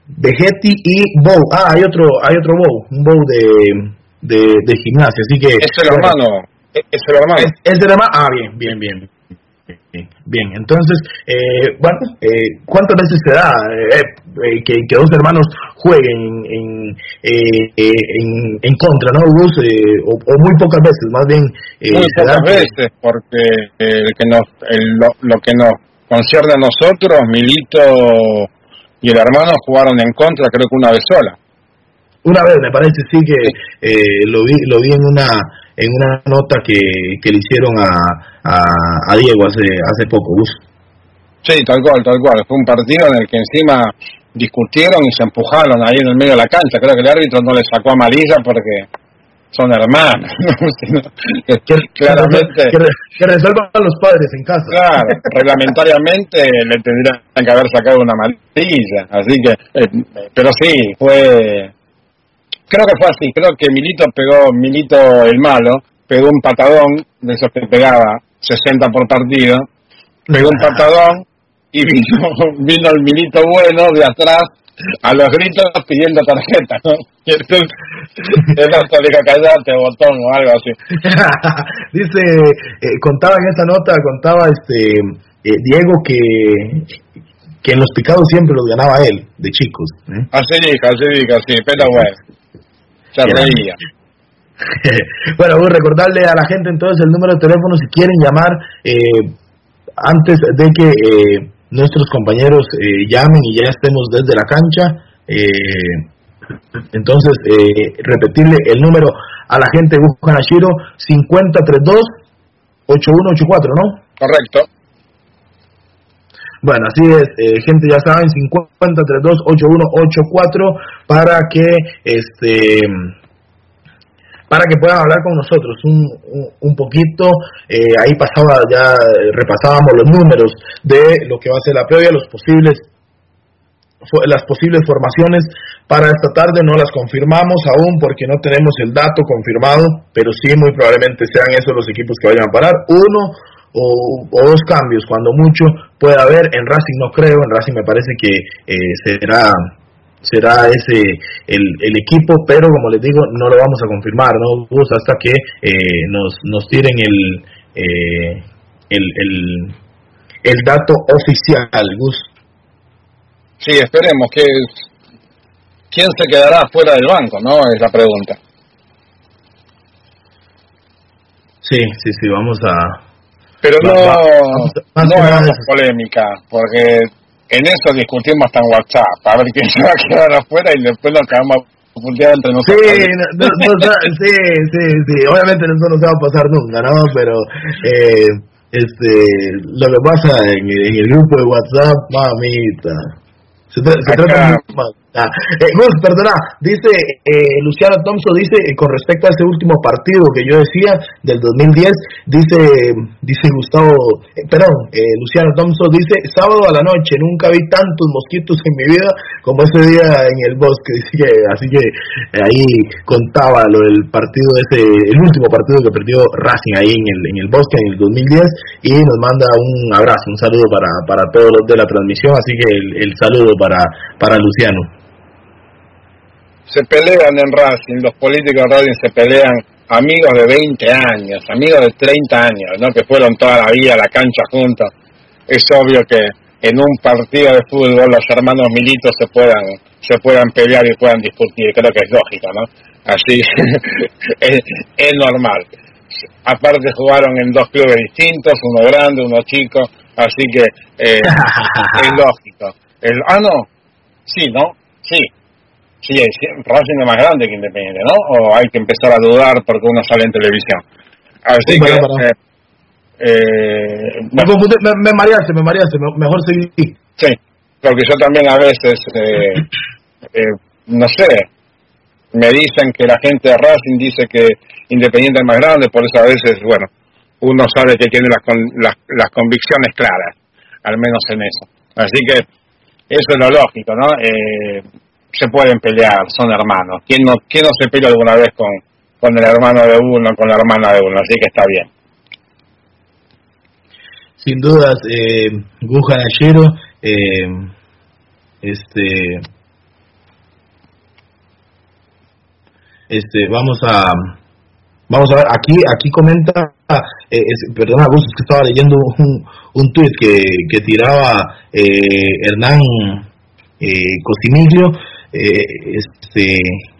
Vegetti y Bow. Ah, hay otro, hay otro Bow, un Bow de, de, gimnasia, así que... Es el hermano, es el hermano. Es, el hermano, ah, bien, bien, bien. Bien, entonces, eh, bueno, eh, ¿cuántas veces se da eh, que, que, dos hermanos jueguen en, en, en, contra, no, Gus? O, o, muy pocas veces, más bien. muy pocas veces, porque el que nos, lo, lo que nos concierne a nosotros, Milito y el hermano jugaron en contra creo que una vez sola. Una vez, me parece, sí que eh, lo vi lo vi en una en una nota que, que le hicieron a, a, Diego hace hace poco, Gus. Sí, tal cual, tal cual. Fue un partido en el que encima discutieron y se empujaron ahí en el medio de la cancha. Creo que el árbitro no le sacó amarilla porque son hermanos, que, claramente que, resuelvan los padres en casa. Claro, reglamentariamente le tendrían que haber sacado una maldilla, así que, eh, pero sí, fue, creo que fue así, creo que Milito pegó, Milito el malo, pegó un patadón de esos que pegaba 60 por partido, pegó un patadón y vino, vino el Milito bueno de atrás a los gritos pidiendo tarjeta, ¿no? Y entonces, dijo, callate, botón o algo así. Dice, eh, contaba en esa nota, contaba este eh, Diego que que en los picados siempre los ganaba él, de chicos. ¿eh? Así dijo, así dijo, sí, pero bueno, se reía. bueno, voy a recordarle a la gente entonces el número de teléfono si quieren llamar eh, antes de que eh, nuestros compañeros eh, llamen y ya estemos desde la cancha. Eh, entonces, eh, repetirle el número a la gente de Bucanashiro 5032-8184, ¿no? Correcto. Bueno, así es, gente, ya saben, 5032-8184 para que este para que puedan hablar con nosotros un, un, poquito. Eh, ahí pasaba ya, repasábamos los números de lo que va a ser la previa, los posibles las posibles formaciones para esta tarde no las confirmamos aún porque no tenemos el dato confirmado, pero sí muy probablemente sean esos los equipos que vayan a parar. Uno o, dos cambios, cuando mucho puede haber. En Racing no creo, en Racing me parece que eh, será será ese el, el, equipo, pero como les digo, no lo vamos a confirmar, ¿no, Gus? Hasta que eh, nos, nos tiren el, eh, el, el, el, dato oficial, Gus. Sí, esperemos que... ¿Quién se quedará fuera del banco, no? Es la pregunta. Sí, sí, sí, vamos a... Pero no, no hagamos polémica, porque en eso discutimos hasta en WhatsApp, a ver quién se va a quedar afuera y después nos quedamos puntear entre nosotros. Sí, sí, sí, sí, obviamente eso no se va a pasar nunca, ¿no? Pero, eh, Este, lo que pasa en, en el grupo de WhatsApp, mamita. Se, tra- se trata de- Ah, eh, Gus, perdona, dice eh, Luciano Thompson, dice eh, con respecto a ese último partido que yo decía del 2010, dice dice Gustavo, eh, perdón, eh, Luciano Thompson dice sábado a la noche, nunca vi tantos mosquitos en mi vida como ese día en el bosque, dice que, así que ahí contaba lo del partido ese, el último partido que perdió Racing ahí en el, en el bosque en el 2010 y nos manda un abrazo, un saludo para, para todos los de la transmisión, así que el, el saludo para, para Luciano. Se pelean en Racing, los políticos de Racing se pelean, amigos de 20 años, amigos de 30 años, ¿no? que fueron toda la vida a la cancha juntos. Es obvio que en un partido de fútbol los hermanos militos se puedan se puedan pelear y puedan discutir, creo que es lógico, ¿no? Así es, es normal. Aparte jugaron en dos clubes distintos, uno grande, uno chico, así que eh, es lógico. El, ah, no, sí, ¿no? Sí, Sí, Racing es más grande que Independiente, ¿no? O hay que empezar a dudar porque uno sale en televisión. Así Sí, que... eh, eh, Me, confundí, me, me mareaste, me mareaste, me- mejor seguí. sí, porque yo también a veces, eh, eh, no sé, me dicen que la gente de Racing dice que Independiente es más grande, por eso a veces, bueno, uno sabe que tiene las, las, las convicciones claras, al menos en eso. Así que eso es lo lógico, ¿no? Eh, se pueden pelear, son hermanos. ¿Quién no, quién no se peleó alguna vez con, con el hermano de uno, con la hermana de uno? Así que está bien. Sin dudas, eh, eh, este, este, vamos a, vamos a ver, aquí, aquí comenta, eh, es- perdona, es que estaba leyendo un, un tuit que, que tiraba eh, Hernán eh, Cosimiglio, eh, este,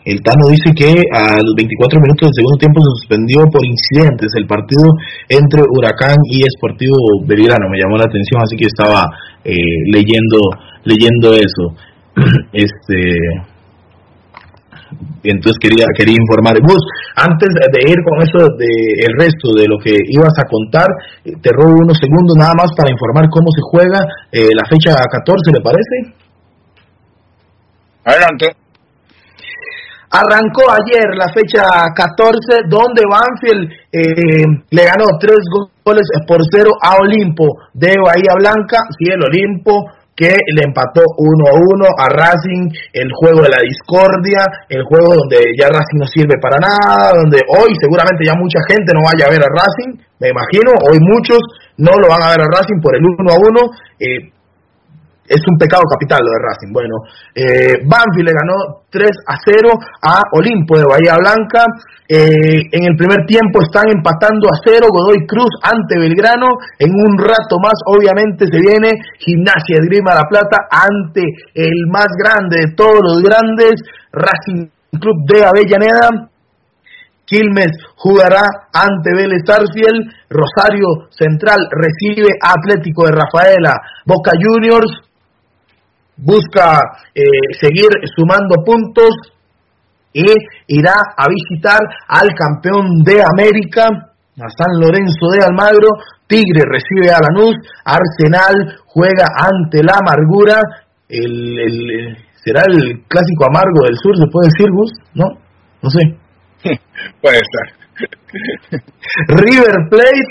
el Tano dice que a los 24 minutos del segundo tiempo se suspendió por incidentes el partido entre Huracán y Esportivo Belgrano. Me llamó la atención, así que estaba eh, leyendo leyendo eso. este entonces quería quería informar Gus antes de ir con eso de el resto de lo que ibas a contar te robo unos segundos nada más para informar cómo se juega eh, la fecha 14 le parece Adelante. Arrancó ayer la fecha 14, donde Banfield eh, le ganó tres goles por cero a Olimpo de Bahía Blanca. Sí, el Olimpo que le empató 1 a 1 a Racing, el juego de la discordia, el juego donde ya Racing no sirve para nada, donde hoy seguramente ya mucha gente no vaya a ver a Racing, me imagino, hoy muchos no lo van a ver a Racing por el 1 a 1. Eh, es un pecado capital lo de Racing. Bueno, eh, Banfield le ganó 3 a 0 a Olimpo de Bahía Blanca. Eh, en el primer tiempo están empatando a 0 Godoy Cruz ante Belgrano. En un rato más, obviamente, se viene Gimnasia Esgrima La Plata ante el más grande de todos los grandes, Racing Club de Avellaneda. Quilmes jugará ante Vélez Sarsfield, Rosario Central recibe a Atlético de Rafaela, Boca Juniors busca eh, seguir sumando puntos y irá a visitar al campeón de América, a San Lorenzo de Almagro, Tigre recibe a Lanús, Arsenal juega ante la amargura, el, el- el- será el clásico amargo del sur, se puede decir, Gus, ¿no? No sé. Puede ser. River Plate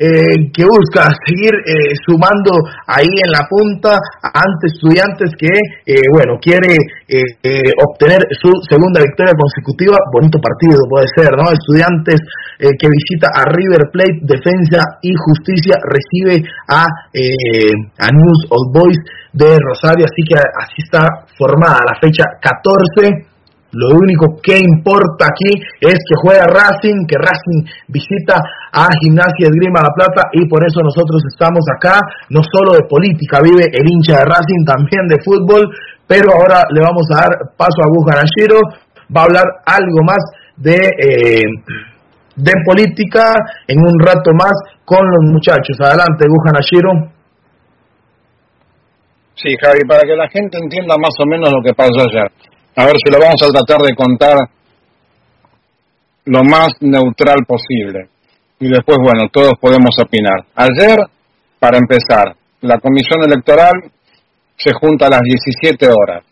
eh, que busca seguir eh, sumando ahí en la punta ante estudiantes que eh, bueno quiere eh, eh, obtener su segunda victoria consecutiva. Bonito partido puede ser no estudiantes eh, que visita a River Plate defensa y justicia recibe a a News Old Boys de Rosario. Así que así está formada la fecha 14 lo único que importa aquí es que juega Racing, que Racing visita a Gimnasia Esgrima La Plata y por eso nosotros estamos acá, no solo de política vive el hincha de Racing, también de fútbol, pero ahora le vamos a dar paso a Gus Ganashiro, va a hablar algo más de, eh, de política en un rato más con los muchachos. Adelante, Gus Ganashiro. Sí, Javi, para que la gente entienda más o menos lo que pasó ayer. A ver si lo vamos a tratar de contar lo más neutral posible. y después, bueno, todos podemos opinar. Ayer, para empezar, la comisión electoral se junta a las 17 horas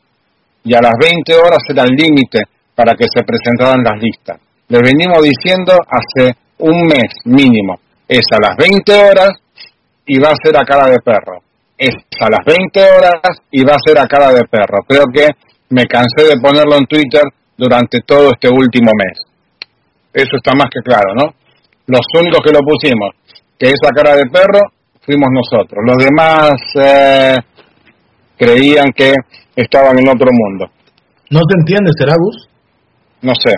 y a las 20 horas era el límite para que se presentaran las listas. Le venimos diciendo hace un mes mínimo, es a las 20 horas y va a ser a cara de perro. Es a las 20 horas y va a ser a cara de perro. Creo que me cansé de ponerlo en Twitter durante todo este último mes. Eso está más que claro, ¿no? Los únicos que lo pusimos, que esa cara de perro, fuimos nosotros. Los demás eh, creían que estaban en otro mundo. ¿No te entiendes, Gus? No sé.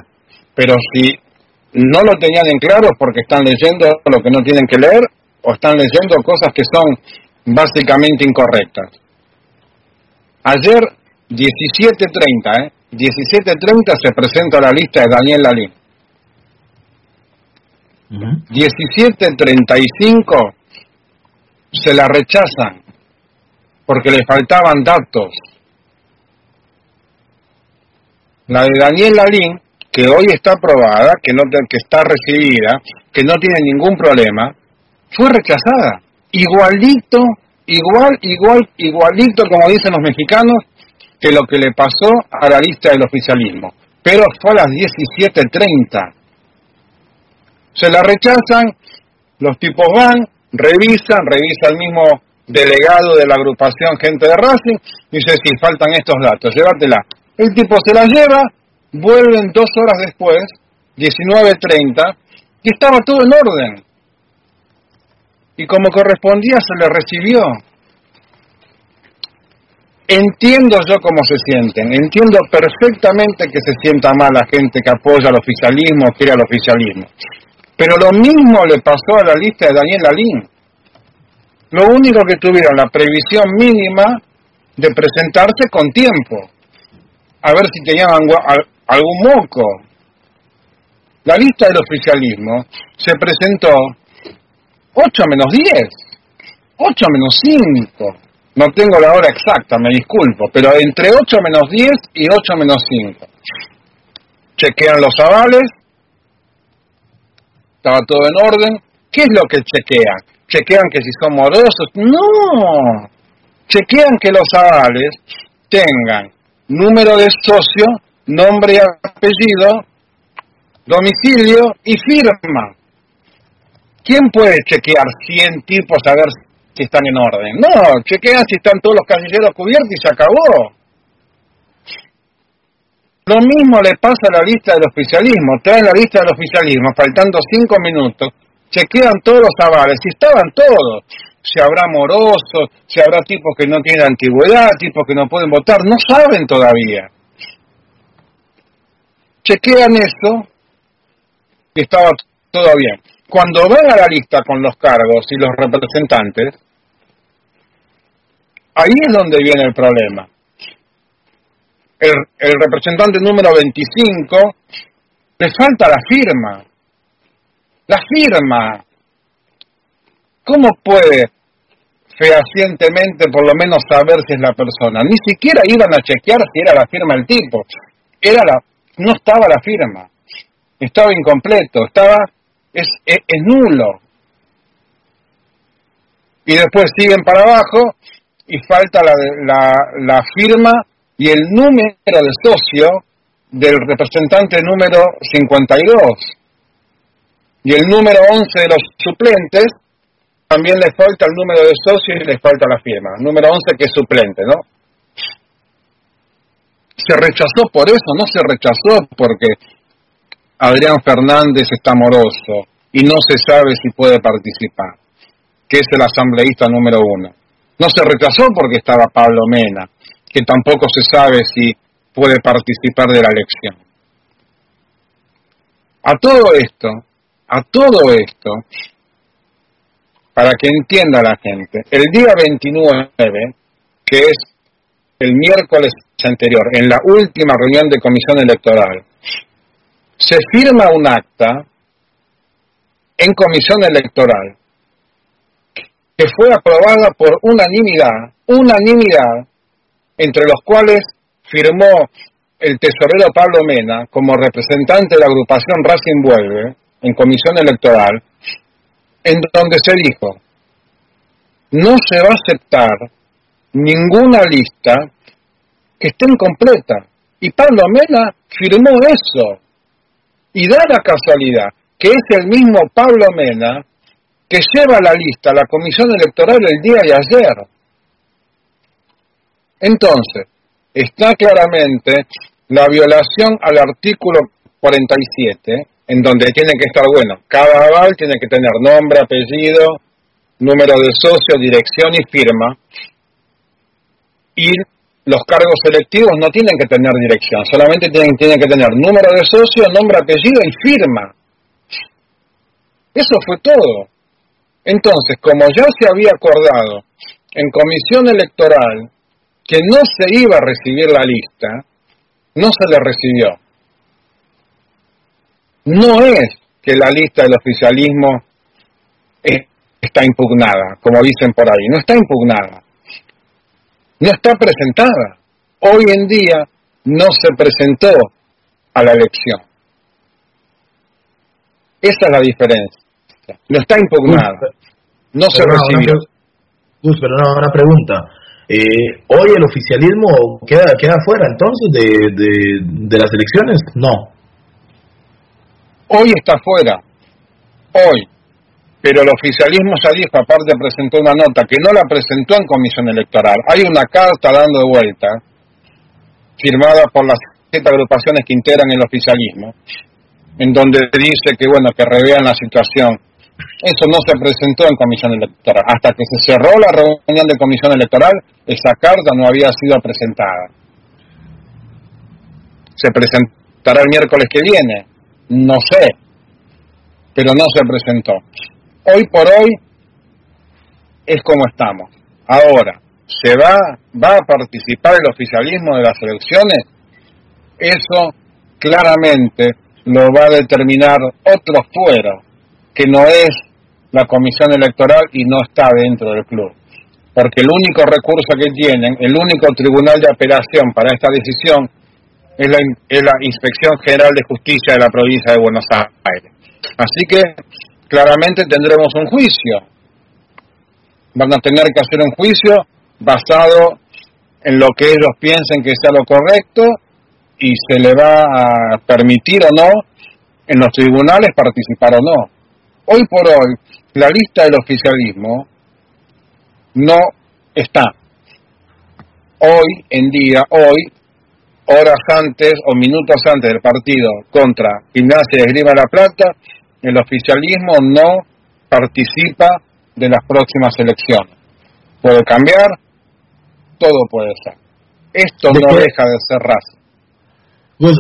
Pero si no lo tenían en claro porque están leyendo lo que no tienen que leer o están leyendo cosas que son básicamente incorrectas. Ayer, 17.30, ¿eh? 17.30 se presenta la lista de Daniel Lalín. 17.35 se la rechazan porque le faltaban datos. La de Daniel Lalín, que hoy está aprobada, que, no, que está recibida, que no tiene ningún problema, fue rechazada. Igualito, igual, igual, igualito, como dicen los mexicanos, que lo que le pasó a la lista del oficialismo. Pero fue a las 17.30. Se la rechazan, los tipos van, revisan, revisa el mismo delegado de la agrupación Gente de Racing, dice, sí, faltan estos datos, llévatela. El tipo se la lleva, vuelven dos horas después, 19.30, y estaba todo en orden. Y como correspondía, se le recibió. Entiendo yo cómo se sienten, entiendo perfectamente que se sienta mal la gente que apoya al oficialismo quiere al oficialismo. Pero lo mismo le pasó a la lista de Daniel Lalín. Lo único que tuvieron la previsión mínima de presentarse con tiempo, a ver si tenían algún moco. La lista del oficialismo se presentó 8 menos 10, 8 menos 5. No tengo la hora exacta, me disculpo, pero entre 8 menos 10 y 8 menos 5. Chequean los avales, estaba todo en orden. ¿Qué es lo que chequean? ¿Chequean que si son morosos? No. Chequean que los avales tengan número de socio, nombre y apellido, domicilio y firma. ¿Quién puede chequear 100 tipos a ver si están en orden? No, chequean si están todos los casilleros cubiertos y se acabó. Lo mismo le pasa a la lista del oficialismo. Traen la lista del oficialismo, faltando cinco minutos, chequean todos los avales, y estaban todos. Si habrá morosos, si habrá tipos que no tienen antigüedad, tipos que no pueden votar, no saben todavía. Chequean eso y estaba todo bien. Cuando van a la lista con los cargos y los representantes, ahí es donde viene el problema el, representante número 25, le falta la firma. La firma. ¿Cómo puede fehacientemente por lo menos saber si es la persona? Ni siquiera iban a chequear si era la firma el tipo. Era la, no estaba la firma. Estaba incompleto, estaba, es, es, nulo. Y después siguen para abajo y falta la, la, la firma y el número de socio del representante número 52. Y el número 11 de los suplentes, también le falta el número de socio y le falta la firma. Número 11 que es suplente, ¿no? Se rechazó por eso, no se rechazó porque Adrián Fernández está moroso y no se sabe si puede participar, que es el asambleísta número uno. No se rechazó porque estaba Pablo Mena, que tampoco se sabe si puede participar de la elección. A todo esto, a todo esto, para que entienda la gente, el día 29, que es el miércoles anterior, en la última reunión de comisión electoral, se firma un acta en comisión electoral que fue aprobada por unanimidad, unanimidad entre los cuales firmó el tesorero Pablo Mena como representante de la agrupación Racing Vuelve, en comisión electoral en donde se dijo, no se va a aceptar ninguna lista que esté incompleta. Y Pablo Mena firmó eso. Y da la casualidad que es el mismo Pablo Mena que lleva la lista a la comisión electoral el día de ayer. Entonces, está claramente la violación al artículo 47, en donde tiene que estar, bueno, cada aval tiene que tener nombre, apellido, número de socio, dirección y firma. Y los cargos selectivos no tienen que tener dirección, solamente tienen, tienen que tener número de socio, nombre, apellido y firma. Eso fue todo. Entonces, como ya se había acordado en comisión electoral que no se iba a recibir la lista, no se le recibió. No es que la lista del oficialismo está impugnada, como dicen por ahí, no está impugnada, no está presentada. Hoy en día no se presentó a la elección. Esa es la diferencia. No está impugnada. No se recibió. Gus, pero no, una pregunta. Eh, ¿Hoy el oficialismo queda, queda fuera entonces de, de, las elecciones? No. Hoy está fuera. Hoy. Pero el oficialismo ya dijo, aparte presentó una nota que no la presentó en comisión electoral. Hay una carta dando de vuelta, firmada por las siete agrupaciones que integran el oficialismo, en donde dice que bueno que revean la situación eso no se presentó en comisión electoral. Hasta que se cerró la reunión de comisión electoral, esa carta no había sido presentada. ¿Se presentará el miércoles que viene? No sé, pero no se presentó. Hoy por hoy es como estamos. Ahora, ¿se va, va a participar el oficialismo de las elecciones? Eso claramente lo va a determinar otro fuero que no es la comisión electoral y no está dentro del club. Porque el único recurso que tienen, el único tribunal de apelación para esta decisión es la, es la Inspección General de Justicia de la provincia de Buenos Aires. Así que claramente tendremos un juicio. Van a tener que hacer un juicio basado en lo que ellos piensen que sea lo correcto y se le va a permitir o no en los tribunales participar o no hoy por hoy la lista del oficialismo no está. Hoy en día, hoy, horas antes o minutos antes del partido contra Gimnasia de Esgrima La Plata, el oficialismo no participa de las próximas elecciones. Puede cambiar, todo puede ser. Esto no deja de ser raza.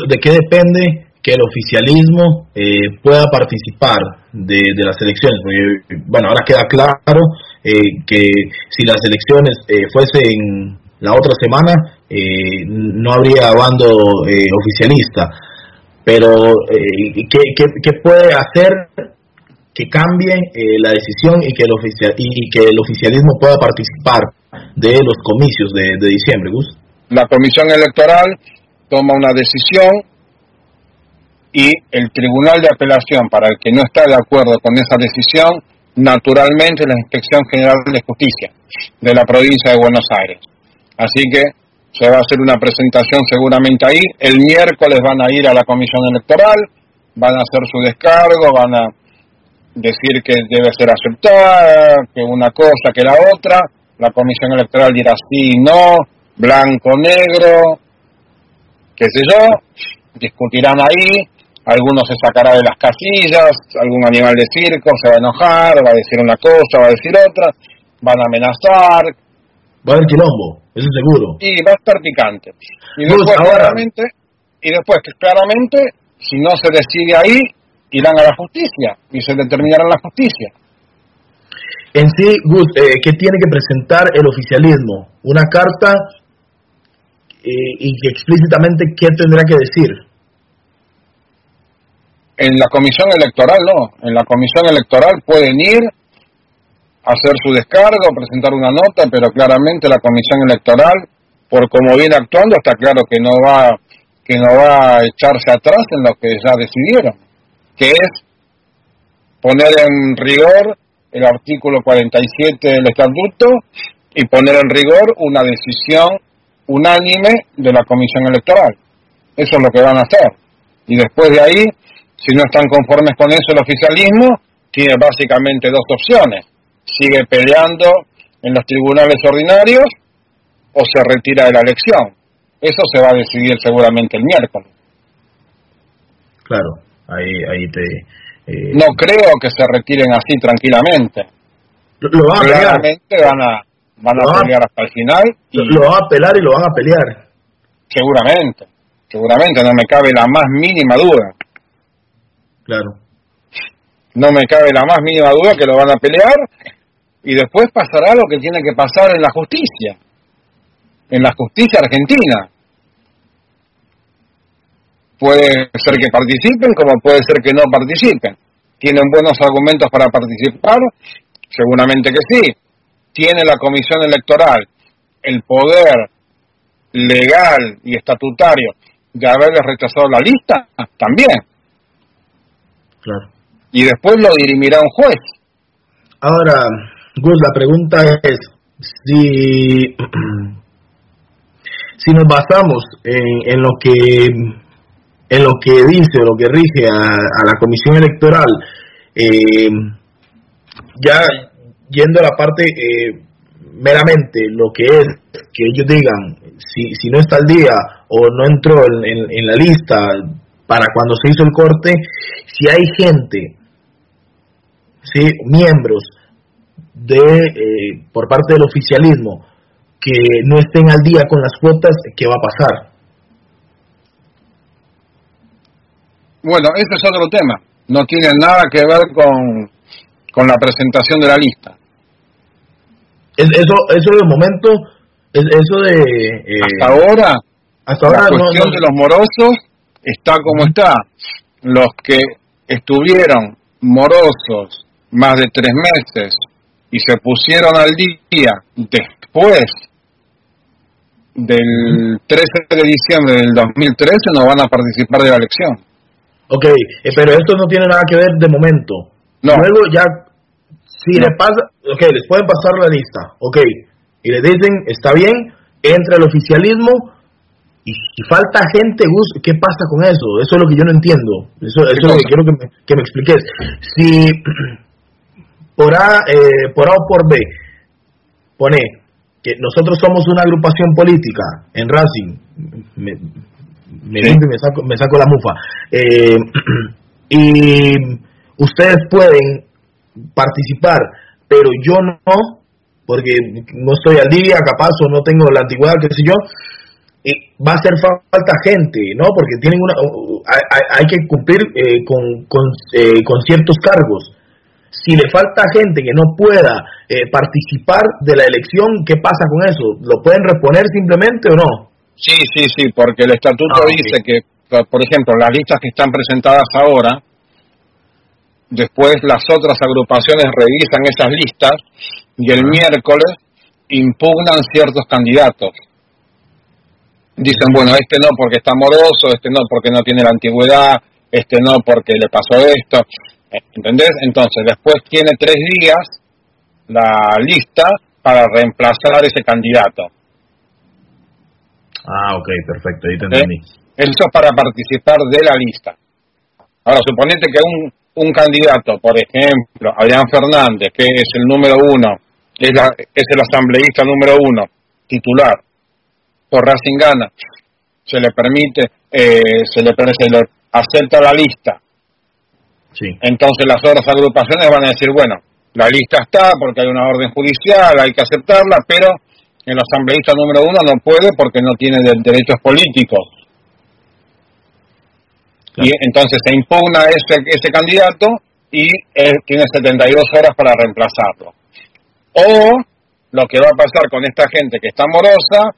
¿De qué depende que el oficialismo eh, pueda participar de, las elecciones. Porque, bueno, ahora queda claro eh, que si las elecciones eh, fuesen la otra semana, no habría bando oficialista. Pero, ¿qué, qué, puede hacer que cambie la decisión y que, el oficial, y que el oficialismo pueda participar de los comicios de, de diciembre, Gus? La comisión electoral toma una decisión y el Tribunal de Apelación, para el que no está de acuerdo con esa decisión, naturalmente la Inspección General de Justicia de la provincia de Buenos Aires. Así que se va a hacer una presentación seguramente ahí. El miércoles van a ir a la comisión electoral, van a hacer su descargo, van a decir que debe ser aceptada, que una cosa, que la otra. La comisión electoral dirá sí, no, blanco, negro, qué sé yo. Discutirán ahí, algunos se sacará de las casillas, algún animal de circo se va a enojar, va a decir una cosa, va a decir otra, van a amenazar. Va a haber quilombo, eso seguro. Y va a estar picante. Y después, claramente, y después, claramente, si no se decide ahí, irán a la justicia y se determinará la justicia. En sí, Gus, eh, ¿qué tiene que presentar el oficialismo? Una carta eh, y explícitamente qué tendrá que decir. En la comisión electoral no, en la comisión electoral pueden ir, hacer su descargo, presentar una nota, pero claramente la comisión electoral, por como viene actuando, está claro que no va que no va a echarse atrás en lo que ya decidieron, que es poner en rigor el artículo 47 del estatuto y poner en rigor una decisión unánime de la comisión electoral. Eso es lo que van a hacer. Y después de ahí, si no están conformes con eso el oficialismo, tiene básicamente dos opciones. Sigue peleando en los tribunales ordinarios o se retira de la elección. Eso se va a decidir seguramente el miércoles. Claro, ahí, ahí te... Eh, no creo que se retiren así tranquilamente. Lo, van a Realmente van a, van a pelear hasta el final. Y lo van a pelar y lo van a pelear. Seguramente, seguramente, no me cabe la más mínima duda. Claro. No me cabe la más mínima duda que lo van a pelear y después pasará lo que tiene que pasar en la justicia, en la justicia argentina. Puede ser que participen como puede ser que no participen. ¿Tienen buenos argumentos para participar? Seguramente que sí. ¿Tiene la comisión electoral el poder legal y estatutario de haberles rechazado la lista? También. Claro. Y después lo dirimirá un juez. Ahora, Gus, la pregunta es si, si nos basamos en, en, lo que en lo que dice o lo que rige a, a la comisión electoral, eh, ya yendo a la parte eh, meramente lo que es que ellos digan si, si no está al día o no entró en, en, la lista para cuando se hizo el corte, si hay gente, ¿sí? miembros de eh, por parte del oficialismo que no estén al día con las cuotas, ¿qué va a pasar? Bueno, ese es otro tema. No tiene nada que ver con, con la presentación de la lista. Es, eso, eso de momento, es, eso de... Eh, hasta ahora, hasta ahora la cuestión no, no, de los morosos está como está. Los que estuvieron morosos más de tres meses y se pusieron al día después del 13 de diciembre del 2013 no van a participar de la elección. Ok, eh, pero esto no tiene nada que ver de momento. No. Luego ya, si le pasa, ok, les pueden pasar la lista, ok, y le dicen, está bien, entra el oficialismo, y si falta gente, Gus, ¿qué pasa con eso? Eso es lo que yo no entiendo. Eso, eso es lo que quiero que me, que me expliques. Si por A, eh, por A o por B, pone que nosotros somos una agrupación política en Racing, me, me, Sí. me, saco, me saco la mufa, eh, y ustedes pueden participar, pero yo no, porque no estoy al día, capaz o no tengo la antigüedad, qué sé yo, y va a hacer falta gente, ¿no? Porque tienen una, hay, hay- que cumplir eh, con, con, eh, con ciertos cargos. Si le falta gente que no pueda eh, participar de la elección, ¿qué pasa con eso? ¿Lo pueden reponer simplemente o no? Sí, sí, sí, porque el estatuto Ah, dice que, por ejemplo, las listas que están presentadas ahora, después las otras agrupaciones revisan esas listas y el miércoles impugnan ciertos candidatos. Dicen, bueno, este no porque está moroso, este no porque no tiene la antigüedad, este no porque le pasó esto. ¿Entendés? Entonces, después tiene tres días la lista para reemplazar ese candidato. Ah, ok, perfecto, ahí te entendí. Eso es para participar de la lista. Ahora, suponete que un, un candidato, por ejemplo, Adrián Fernández, que es el número uno, es, la- es el asambleísta número uno, titular, por Racing Gana, se le permite, eh, se, le, se le acepta la lista. Sí. Entonces las otras agrupaciones van a decir, bueno, la lista está porque hay una orden judicial, hay que aceptarla, pero el asambleísta número uno no puede porque no tiene de- derechos políticos. Y entonces se impugna ese, ese candidato y él tiene 72 horas para reemplazarlo. O lo que va a pasar con esta gente que está morosa,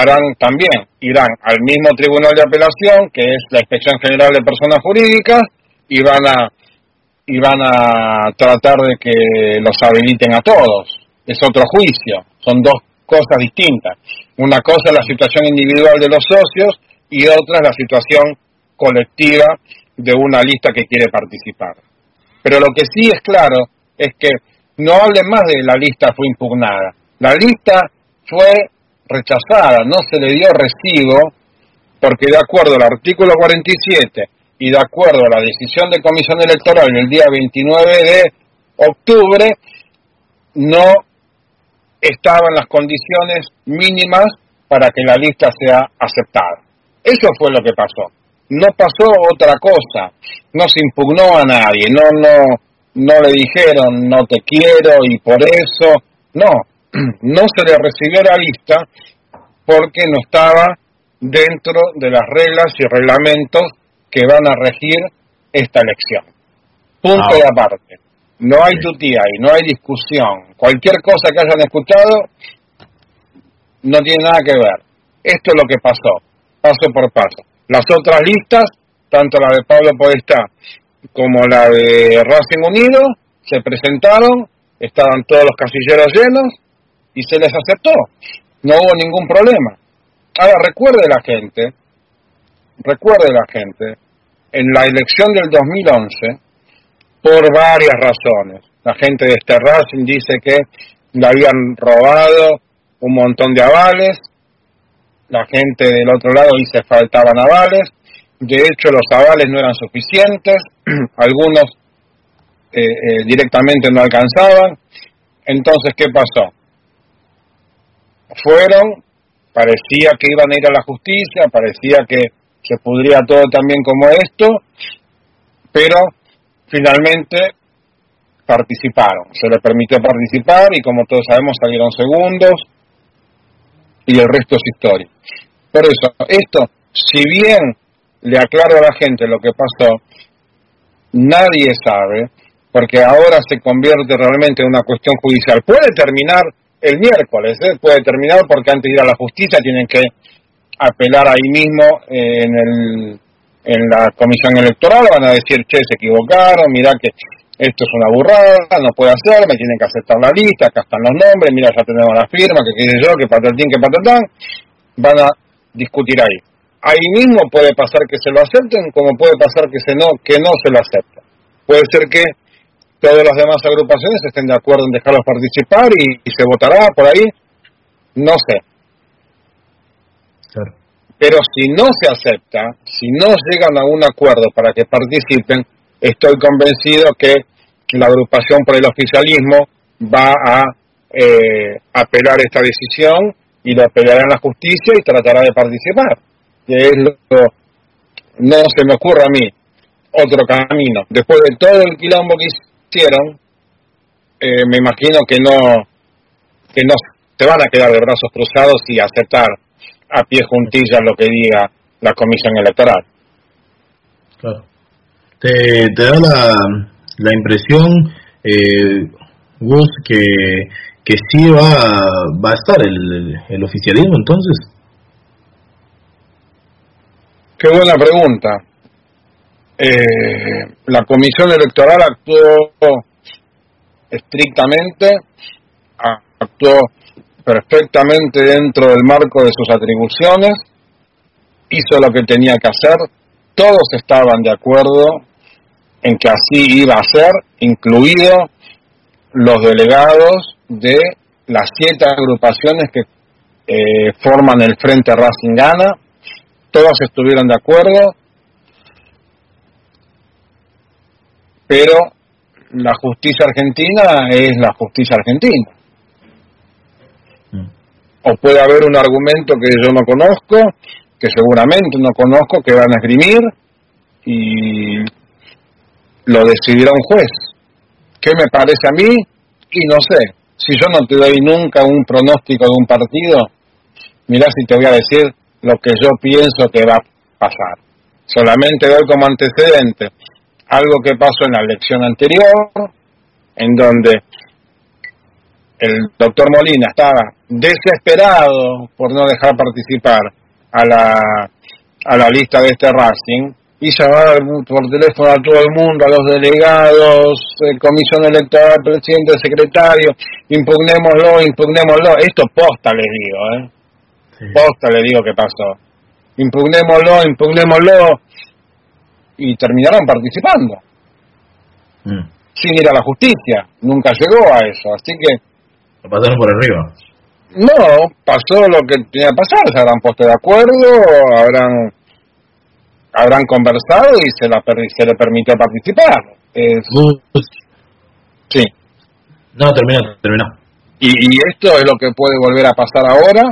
harán también, irán al mismo tribunal de apelación, que es la Inspección General de Personas Jurídicas, y van a y van a tratar de que los habiliten a todos. Es otro juicio, son dos cosas distintas. Una cosa es la situación individual de los socios y otra es la situación colectiva de una lista que quiere participar. Pero lo que sí es claro es que no hablen más de la lista fue impugnada. La lista fue rechazada, no se le dio recibo porque de acuerdo al artículo 47 y de acuerdo a la decisión de comisión electoral el día 29 de octubre, no estaban las condiciones mínimas para que la lista sea aceptada. Eso fue lo que pasó. No pasó otra cosa. No se impugnó a nadie. No, no, no le dijeron no te quiero y por eso. No, no se le recibió la lista porque no estaba dentro de las reglas y reglamentos que van a regir esta elección. Punto de aparte. No hay tutía y no hay discusión. Cualquier cosa que hayan escuchado no tiene nada que ver. Esto es lo que pasó, paso por paso. Las otras listas, tanto la de Pablo Podestá como la de Racing Unido, se presentaron, estaban todos los casilleros llenos y se les aceptó. No hubo ningún problema. Ahora recuerde la gente, recuerde la gente, en la elección del 2011, por varias razones. La gente de este Racing dice que le habían robado un montón de avales, la gente del otro lado dice faltaban avales, de hecho los avales no eran suficientes, algunos eh, eh, directamente no alcanzaban, entonces ¿qué pasó? Fueron, parecía que iban a ir a la justicia, parecía que se pudría todo también como esto, pero finalmente participaron, se les permitió participar y como todos sabemos salieron segundos y el resto es historia. Por eso, esto, si bien le aclaro a la gente lo que pasó, nadie sabe, porque ahora se convierte realmente en una cuestión judicial. Puede terminar el miércoles, ¿eh? puede terminar porque antes de ir a la justicia tienen que apelar ahí mismo eh, en, el, en la comisión electoral, van a decir, che, se equivocaron, mira que esto es una burrada, no puede hacer, me tienen que aceptar la lista, acá están los nombres, mira, ya tenemos la firma, que qué yo, que patatín, que patatán, van a discutir ahí. Ahí mismo puede pasar que se lo acepten, como puede pasar que, se no, que no se lo acepten. Puede ser que todas las demás agrupaciones estén de acuerdo en dejarlos participar y, se votará por ahí, no sé. Pero si no se acepta, si no llegan a un acuerdo para que participen, estoy convencido que la agrupación por el oficialismo va a eh, apelar esta decisión y lo apelará en la justicia y tratará de participar. Que es lo, no se me ocurre a mí otro camino. Después de todo el quilombo que hicieron, eh, me imagino que no, que no se van a quedar de brazos cruzados y aceptar a pie juntillas lo que diga la comisión electoral. Claro. ¿Te, te da la, la impresión, eh, Gus, que, que sí va, va a estar el, el oficialismo entonces? Qué buena pregunta. Eh, la comisión electoral actuó estrictamente, actuó perfectamente dentro del marco de sus atribuciones, hizo lo que tenía que hacer, todos estaban de acuerdo en que así iba a ser, incluidos los delegados de las siete agrupaciones que eh, forman el Frente Racing Gana, todos estuvieron de acuerdo, pero la justicia argentina es la justicia argentina. O puede haber un argumento que yo no conozco, que seguramente no conozco, que van a esgrimir y lo decidirá un juez. ¿Qué me parece a mí? Y no sé. Si yo no te doy nunca un pronóstico de un partido, mirá si te voy a decir lo que yo pienso que va a pasar. Solamente doy como antecedente algo que pasó en la elección anterior, en donde el doctor Molina estaba desesperado por no dejar participar a la, a la lista de este Racing, y llamar por teléfono a todo el mundo, a los delegados, comisión electoral, presidente, secretario, impugnémoslo, impugnémoslo. Esto posta les digo, ¿eh? Posta les digo que pasó. Impugnémoslo, impugnémoslo. Y terminaron participando. Mm. Sin ir a la justicia. Nunca llegó a eso. Así que Lo pasaron por arriba. no, pasó lo que tenía que pasar. Se habrán puesto de acuerdo, habrán habrán conversado y se, la, se le permitió participar. Es- sí. No, terminó, terminó. Y, y esto es lo que puede volver a pasar ahora.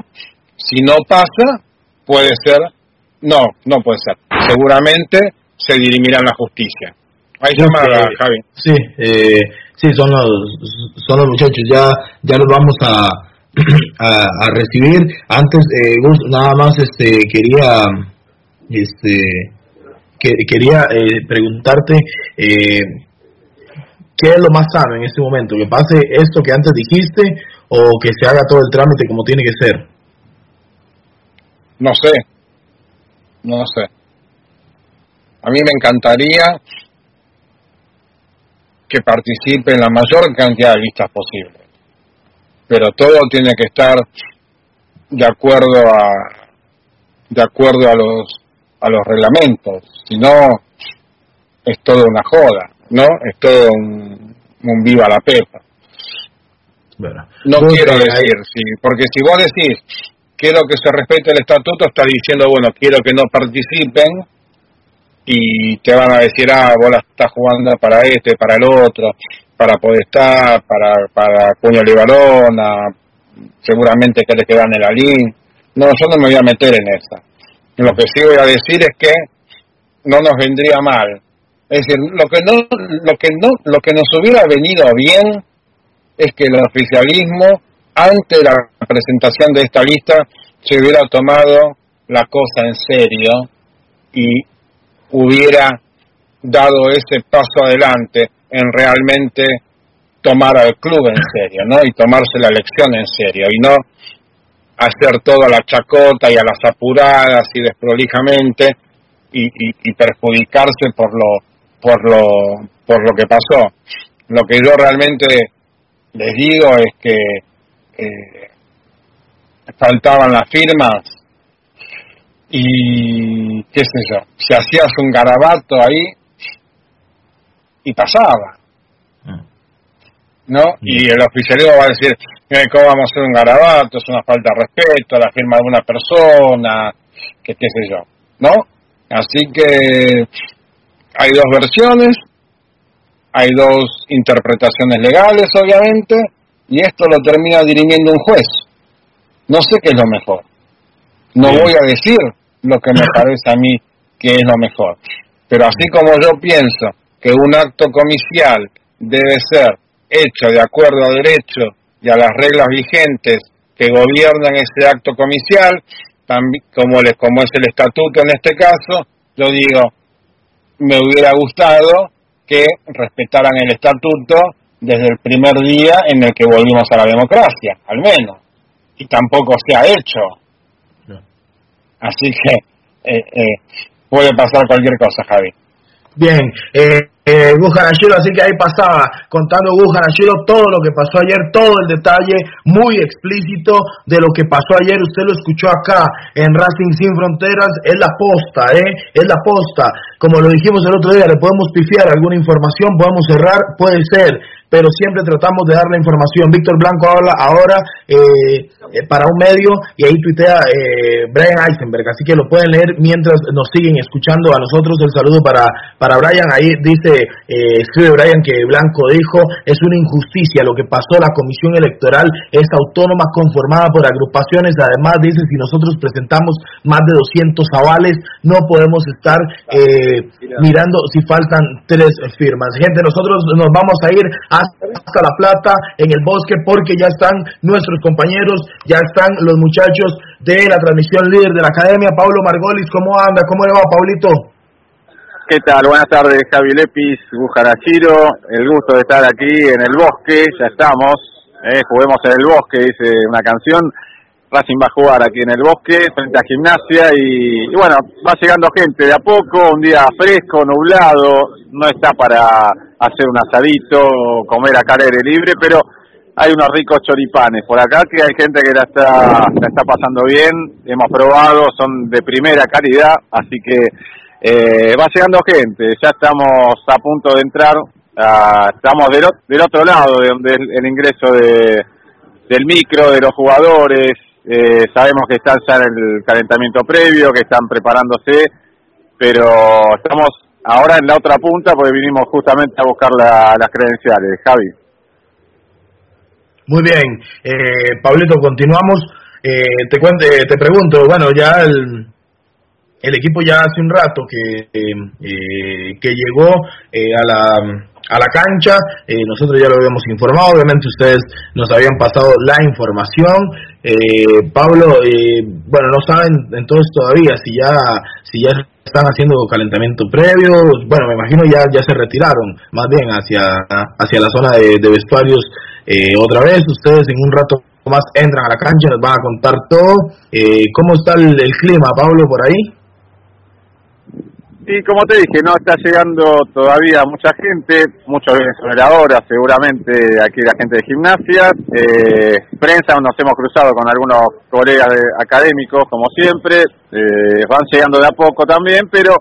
Si no pasa, puede ser. No, no puede ser. Seguramente se dirimirá en la justicia. Hay llamada, Eh, Javi. Sí, eh, sí, son los, son los muchachos. Ya, ya los vamos a, a, a recibir. Antes, eh, Gus, nada más, este, quería, este, que, quería eh, preguntarte, eh, ¿qué es lo más sano en este momento? ¿Que pase esto que antes dijiste o que se haga todo el trámite como tiene que ser? No sé. No sé. A mí me encantaría que participen la mayor cantidad de listas posible. Pero todo tiene que estar de acuerdo a de acuerdo a los a los reglamentos, si no es todo una joda, ¿no? Es todo un, un viva la pepa. Bueno, No quiero decir, sí, porque si vos decís quiero que se respete el estatuto, está diciendo, bueno, quiero que no participen y te van a decir, ah, vos la estás jugando para este, para el otro, para Podestá, para, para Cuño Libarona, seguramente que le quedan en la línea. No, yo no me voy a meter en esa. Lo que sí voy a decir es que no nos vendría mal. Es decir, lo que no, lo que no, lo que nos hubiera venido bien es que el oficialismo, ante la presentación de esta lista, se hubiera tomado la cosa en serio y hubiera dado ese paso adelante en realmente tomar al club en serio, ¿no? Y tomarse la elección en serio y no hacer todo a la chacota y a las apuradas y desprolijamente y, perjudicarse por lo por lo por lo que pasó. Lo que yo realmente les digo es que eh, faltaban las firmas y qué sé yo, si hacías un garabato ahí y pasaba, ¿no? Y el oficialismo va a decir, ¿cómo vamos a hacer un garabato? Es una falta de respeto a la firma de una persona, que qué sé yo, ¿no? Así que hay dos versiones, hay dos interpretaciones legales, obviamente, y esto lo termina dirimiendo un juez. No sé qué es lo mejor. No voy a decir lo que me parece a mí que es lo mejor. Pero así como yo pienso que un acto comicial debe ser hecho de acuerdo a derecho y a las reglas vigentes que gobiernan ese acto comicial, también, como, les, como es el estatuto en este caso, yo digo, me hubiera gustado que respetaran el estatuto desde el primer día en el que volvimos a la democracia, al menos. Y tampoco se ha hecho. Así que eh, eh, puede pasar cualquier cosa, Javi. Bien, eh, eh, así que ahí pasaba contando Gus Hanashiro todo lo que pasó ayer, todo el detalle muy explícito de lo que pasó ayer. Usted lo escuchó acá en Racing Sin Fronteras, es la posta, ¿eh? Es la posta. Como lo dijimos el otro día, le podemos pifiar alguna información, podemos cerrar, puede ser, pero siempre tratamos de dar la información. Víctor Blanco habla ahora eh, eh, para un medio y ahí tuitea eh, Brian Eisenberg, así que lo pueden leer mientras nos siguen escuchando a nosotros. El saludo para, para Brian, ahí dice, eh, escribe Brian que Blanco dijo, es una injusticia lo que pasó, la comisión electoral es autónoma conformada por agrupaciones, además dice, si nosotros presentamos más de 200 avales, no podemos estar eh, mirando si faltan tres firmas. Gente, nosotros nos vamos a ir hasta La Plata, en el bosque, porque ya están nuestros compañeros, ya están los muchachos de la transmisión líder de la academia. Pablo Margolis, ¿cómo anda? ¿Cómo le va, Paulito? ¿Qué tal? Buenas tardes, Javi Lepis, Bujarachiro. El gusto de estar aquí en el bosque, ya estamos. eh, juguemos en el bosque, dice una canción. Racing va a jugar aquí en el bosque, frente a gimnasia. Y, bueno, va llegando gente de a poco, un día fresco, nublado. No está para hacer un asadito comer acá al aire libre, pero hay unos ricos choripanes por acá que hay gente que la está, la está pasando bien. Hemos probado, son de primera calidad, así que Eh, va llegando gente, ya estamos a punto de entrar, estamos del, del, otro lado de donde el, ingreso de, del micro, de los jugadores, eh, sabemos que están ya en el calentamiento previo, que están preparándose, pero estamos ahora en la otra punta porque vinimos justamente a buscar las credenciales. Javi. Muy bien, eh, Pablito, continuamos. Eh, te, cuente, te pregunto, bueno, ya el, el equipo ya hace un rato que, eh, que llegó eh, a la a la cancha, eh, nosotros ya lo habíamos informado, obviamente ustedes nos habían pasado la información, Pablo, bueno, no saben entonces todavía si ya si ya están haciendo calentamiento previo, bueno, me imagino ya ya se retiraron más bien hacia hacia la zona de, vestuarios otra vez, ustedes en un rato más entran a la cancha, nos van a contar todo, ¿cómo está el clima, Pablo, por ahí? Y como te dije, no está llegando todavía mucha gente, muchos vienen sobre la hora, seguramente aquí la gente de gimnasia. Eh, prensa nos hemos cruzado con algunos colegas académicos, como siempre, eh, van llegando de a poco también, pero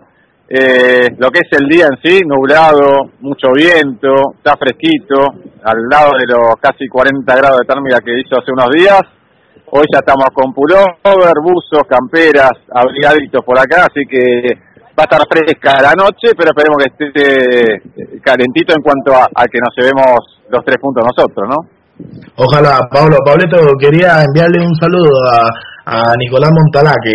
eh, lo que es el día en sí, nublado, mucho viento, está fresquito, al lado de los casi 40 grados de térmica que hizo hace unos días. Hoy ya estamos con pullover, buzos, camperas, abrigaditos por acá, así que va a estar fresca la noche, pero esperemos que esté calentito en cuanto a, que nos llevemos los tres puntos nosotros, ¿no? Ojalá, Pablo, Pableto, quería enviarle un saludo a, a Nicolás Montalá, que,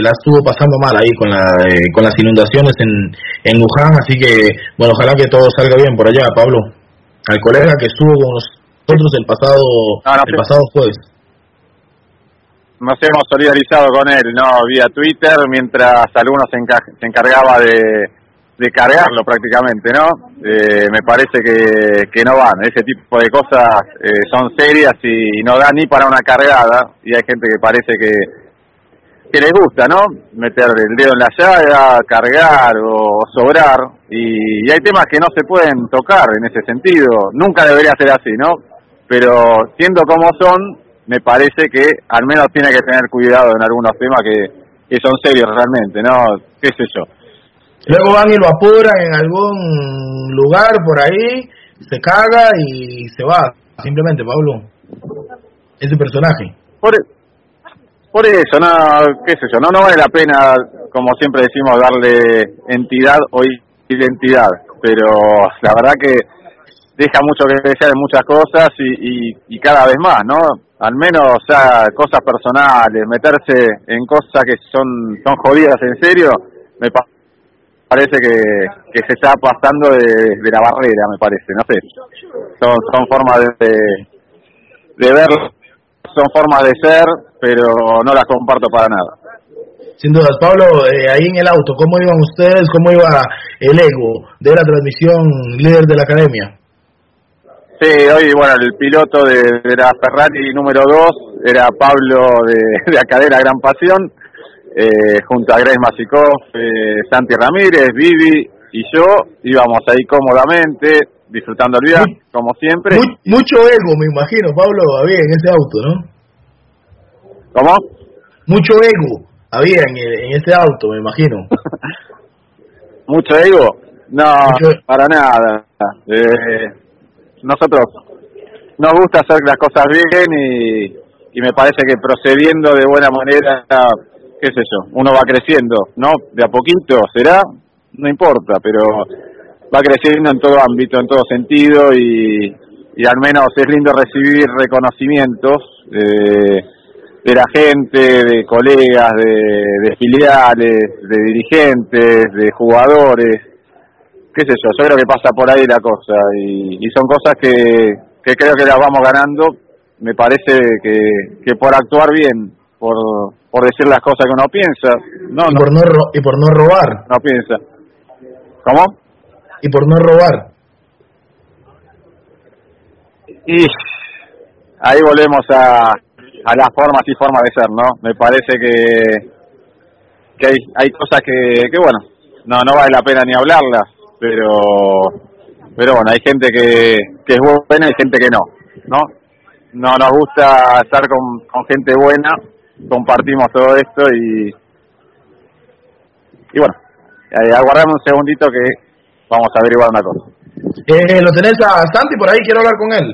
la estuvo pasando mal ahí con, la, eh, con las inundaciones en, en Luján, así que, bueno, ojalá que todo salga bien por allá, Pablo. Al colega que estuvo con nosotros el pasado, el pasado jueves nos hemos solidarizado con él, ¿no? Vía Twitter, mientras algunos se, se encargaba de, de, cargarlo prácticamente, ¿no? Eh, me parece que, que no van. Ese tipo de cosas eh, son serias y no dan ni para una cargada. Y hay gente que parece que, que les gusta, ¿no? Meter el dedo en la llaga, cargar o sobrar. Y, y hay temas que no se pueden tocar en ese sentido. Nunca debería ser así, ¿no? Pero siendo como son, me parece que al menos tiene que tener cuidado en algunos temas que, que son serios realmente, ¿no? ¿Qué sé yo? Luego van y lo apuran en algún lugar por ahí, se caga y se va, simplemente, Pablo. Ese personaje. Por, por eso, no, qué sé yo, no, no vale la pena, como siempre decimos, darle entidad o identidad, pero la verdad que deja mucho que desear en muchas cosas y, y, cada vez más, ¿no? al menos sea, cosas personales, meterse en cosas que son, son jodidas en serio, me parece que, que se está pasando de, la barrera, me parece, no sé. Son, son formas de, de, ver, son formas de ser, pero no las comparto para nada. Sin dudas, Pablo, eh, ahí en el auto, ¿cómo iban ustedes? ¿Cómo iba el ego de la transmisión líder de la academia? Sí, hoy, bueno, el piloto de, la Ferrari número 2 era Pablo de, de Acadera Gran Pasión, eh, junto a Grace Masikov, eh, Santi Ramírez, Vivi y yo íbamos ahí cómodamente, disfrutando el viaje, como siempre. mucho ego, me imagino, Pablo, había en ese auto, ¿no? ¿Cómo? Mucho ego había en, en ese auto, me imagino. ¿Mucho ego? No, para nada. Eh, nosotros nos gusta hacer las cosas bien y, y me parece que procediendo de buena manera, qué sé yo, uno va creciendo, ¿no? De a poquito, ¿será? No importa, pero va creciendo en todo ámbito, en todo sentido y, y al menos es lindo recibir reconocimientos eh, de la gente, de colegas, de, de filiales, de dirigentes, de jugadores, qué sé yo, yo creo que pasa por ahí la cosa y, y son cosas que, que creo que las vamos ganando, me parece que, que por actuar bien, por, por decir las cosas que uno piensa, no, y, Por no y por no robar. No piensa. ¿Cómo? Y por no robar. Y ahí volvemos a, a las formas y formas de ser, ¿no? Me parece que, que hay, hay cosas que, que, bueno, no, no vale la pena ni hablarlas pero pero bueno, hay gente que, que es buena y gente que no, ¿no? No nos gusta estar con, con gente buena, compartimos todo esto y y bueno, Eh, aguardame un segundito que vamos a averiguar una cosa. Eh, ¿Lo tenés a Santi por ahí? Quiero hablar con él.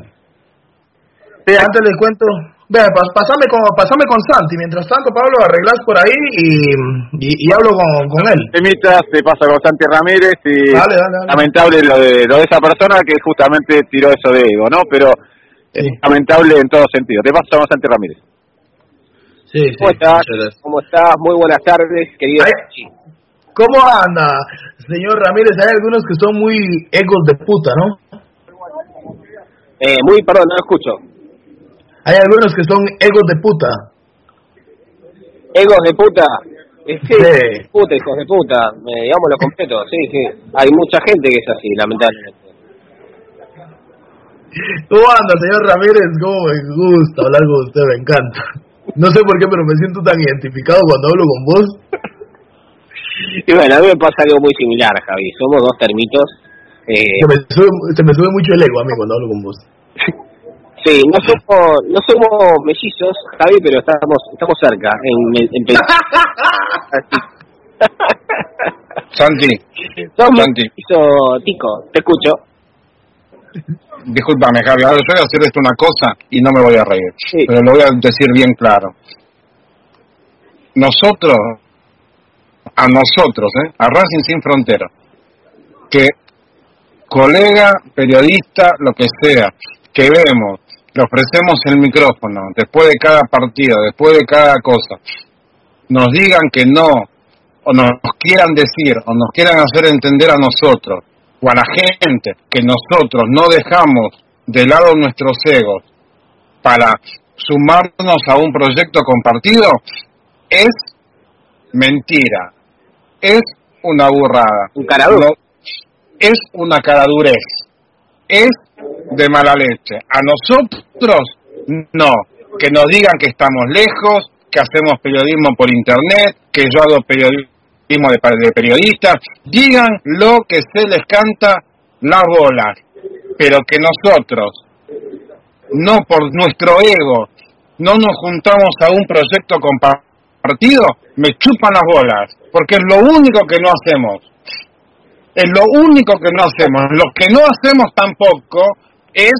Sí, Antes les cuento. Vea, pas- pasame con, pasame con Santi. Mientras tanto, Pablo, arreglás por ahí y, y, y hablo con, con él. Temitas, te pasa con Santi Ramírez y Dale, dale, dale. lamentable lo de, lo de esa persona que justamente tiró eso de ego, ¿no? Pero es lamentable en todo sentido. Te paso con Santi Ramírez. Sí, sí. ¿Cómo estás? ¿Cómo estás? Muy buenas tardes, querido. Ay. ¿Cómo anda, señor Ramírez? Hay algunos que son muy egos de puta, ¿no? Eh, muy, perdón, no lo escucho. Hay algunos que son egos de puta. Egos de puta. Sí, Sí. puta, hijos de puta. Eh, digamos lo completo, sí, sí. Hay mucha gente que es así, lamentablemente. ¿Cómo anda, señor Ramírez? ¿Cómo me gusta hablar con usted? Me encanta. No sé por qué, pero me siento tan identificado cuando hablo con vos. Y bueno, a mí me pasa algo muy similar, Javi. Somos dos termitos. Eh, Se me, sube, se me sube mucho el ego a mí cuando hablo con vos. sí, no somos, no somos mellizos, Javi, pero estamos, estamos cerca. En, en. Santi, Somos Santi. mellizo tico, te escucho. discúlpame Javi, ahora yo voy a hacer esto una cosa y no me voy a reír, Sí. pero lo voy a decir bien claro. Nosotros, a nosotros, ¿eh? a Racing Sin Frontera, que colega, periodista, lo que sea, que vemos, le ofrecemos el micrófono después de cada partido, después de cada cosa, nos digan que no, o nos quieran decir, o nos quieran hacer entender a nosotros, o a la gente, que nosotros no dejamos de lado nuestros egos para sumarnos a un proyecto compartido, es mentira, es una burrada. Un es una caradurez, es de mala leche. A nosotros, no. Que nos digan que estamos lejos, que hacemos periodismo por internet, que yo hago periodismo de, de periodista. Digan lo que se les canta las bolas. Pero que nosotros, no por nuestro ego, no nos juntamos a un proyecto compartido, me chupan las bolas. Porque es lo único que no hacemos. Es lo único que no hacemos. Lo que no hacemos tampoco es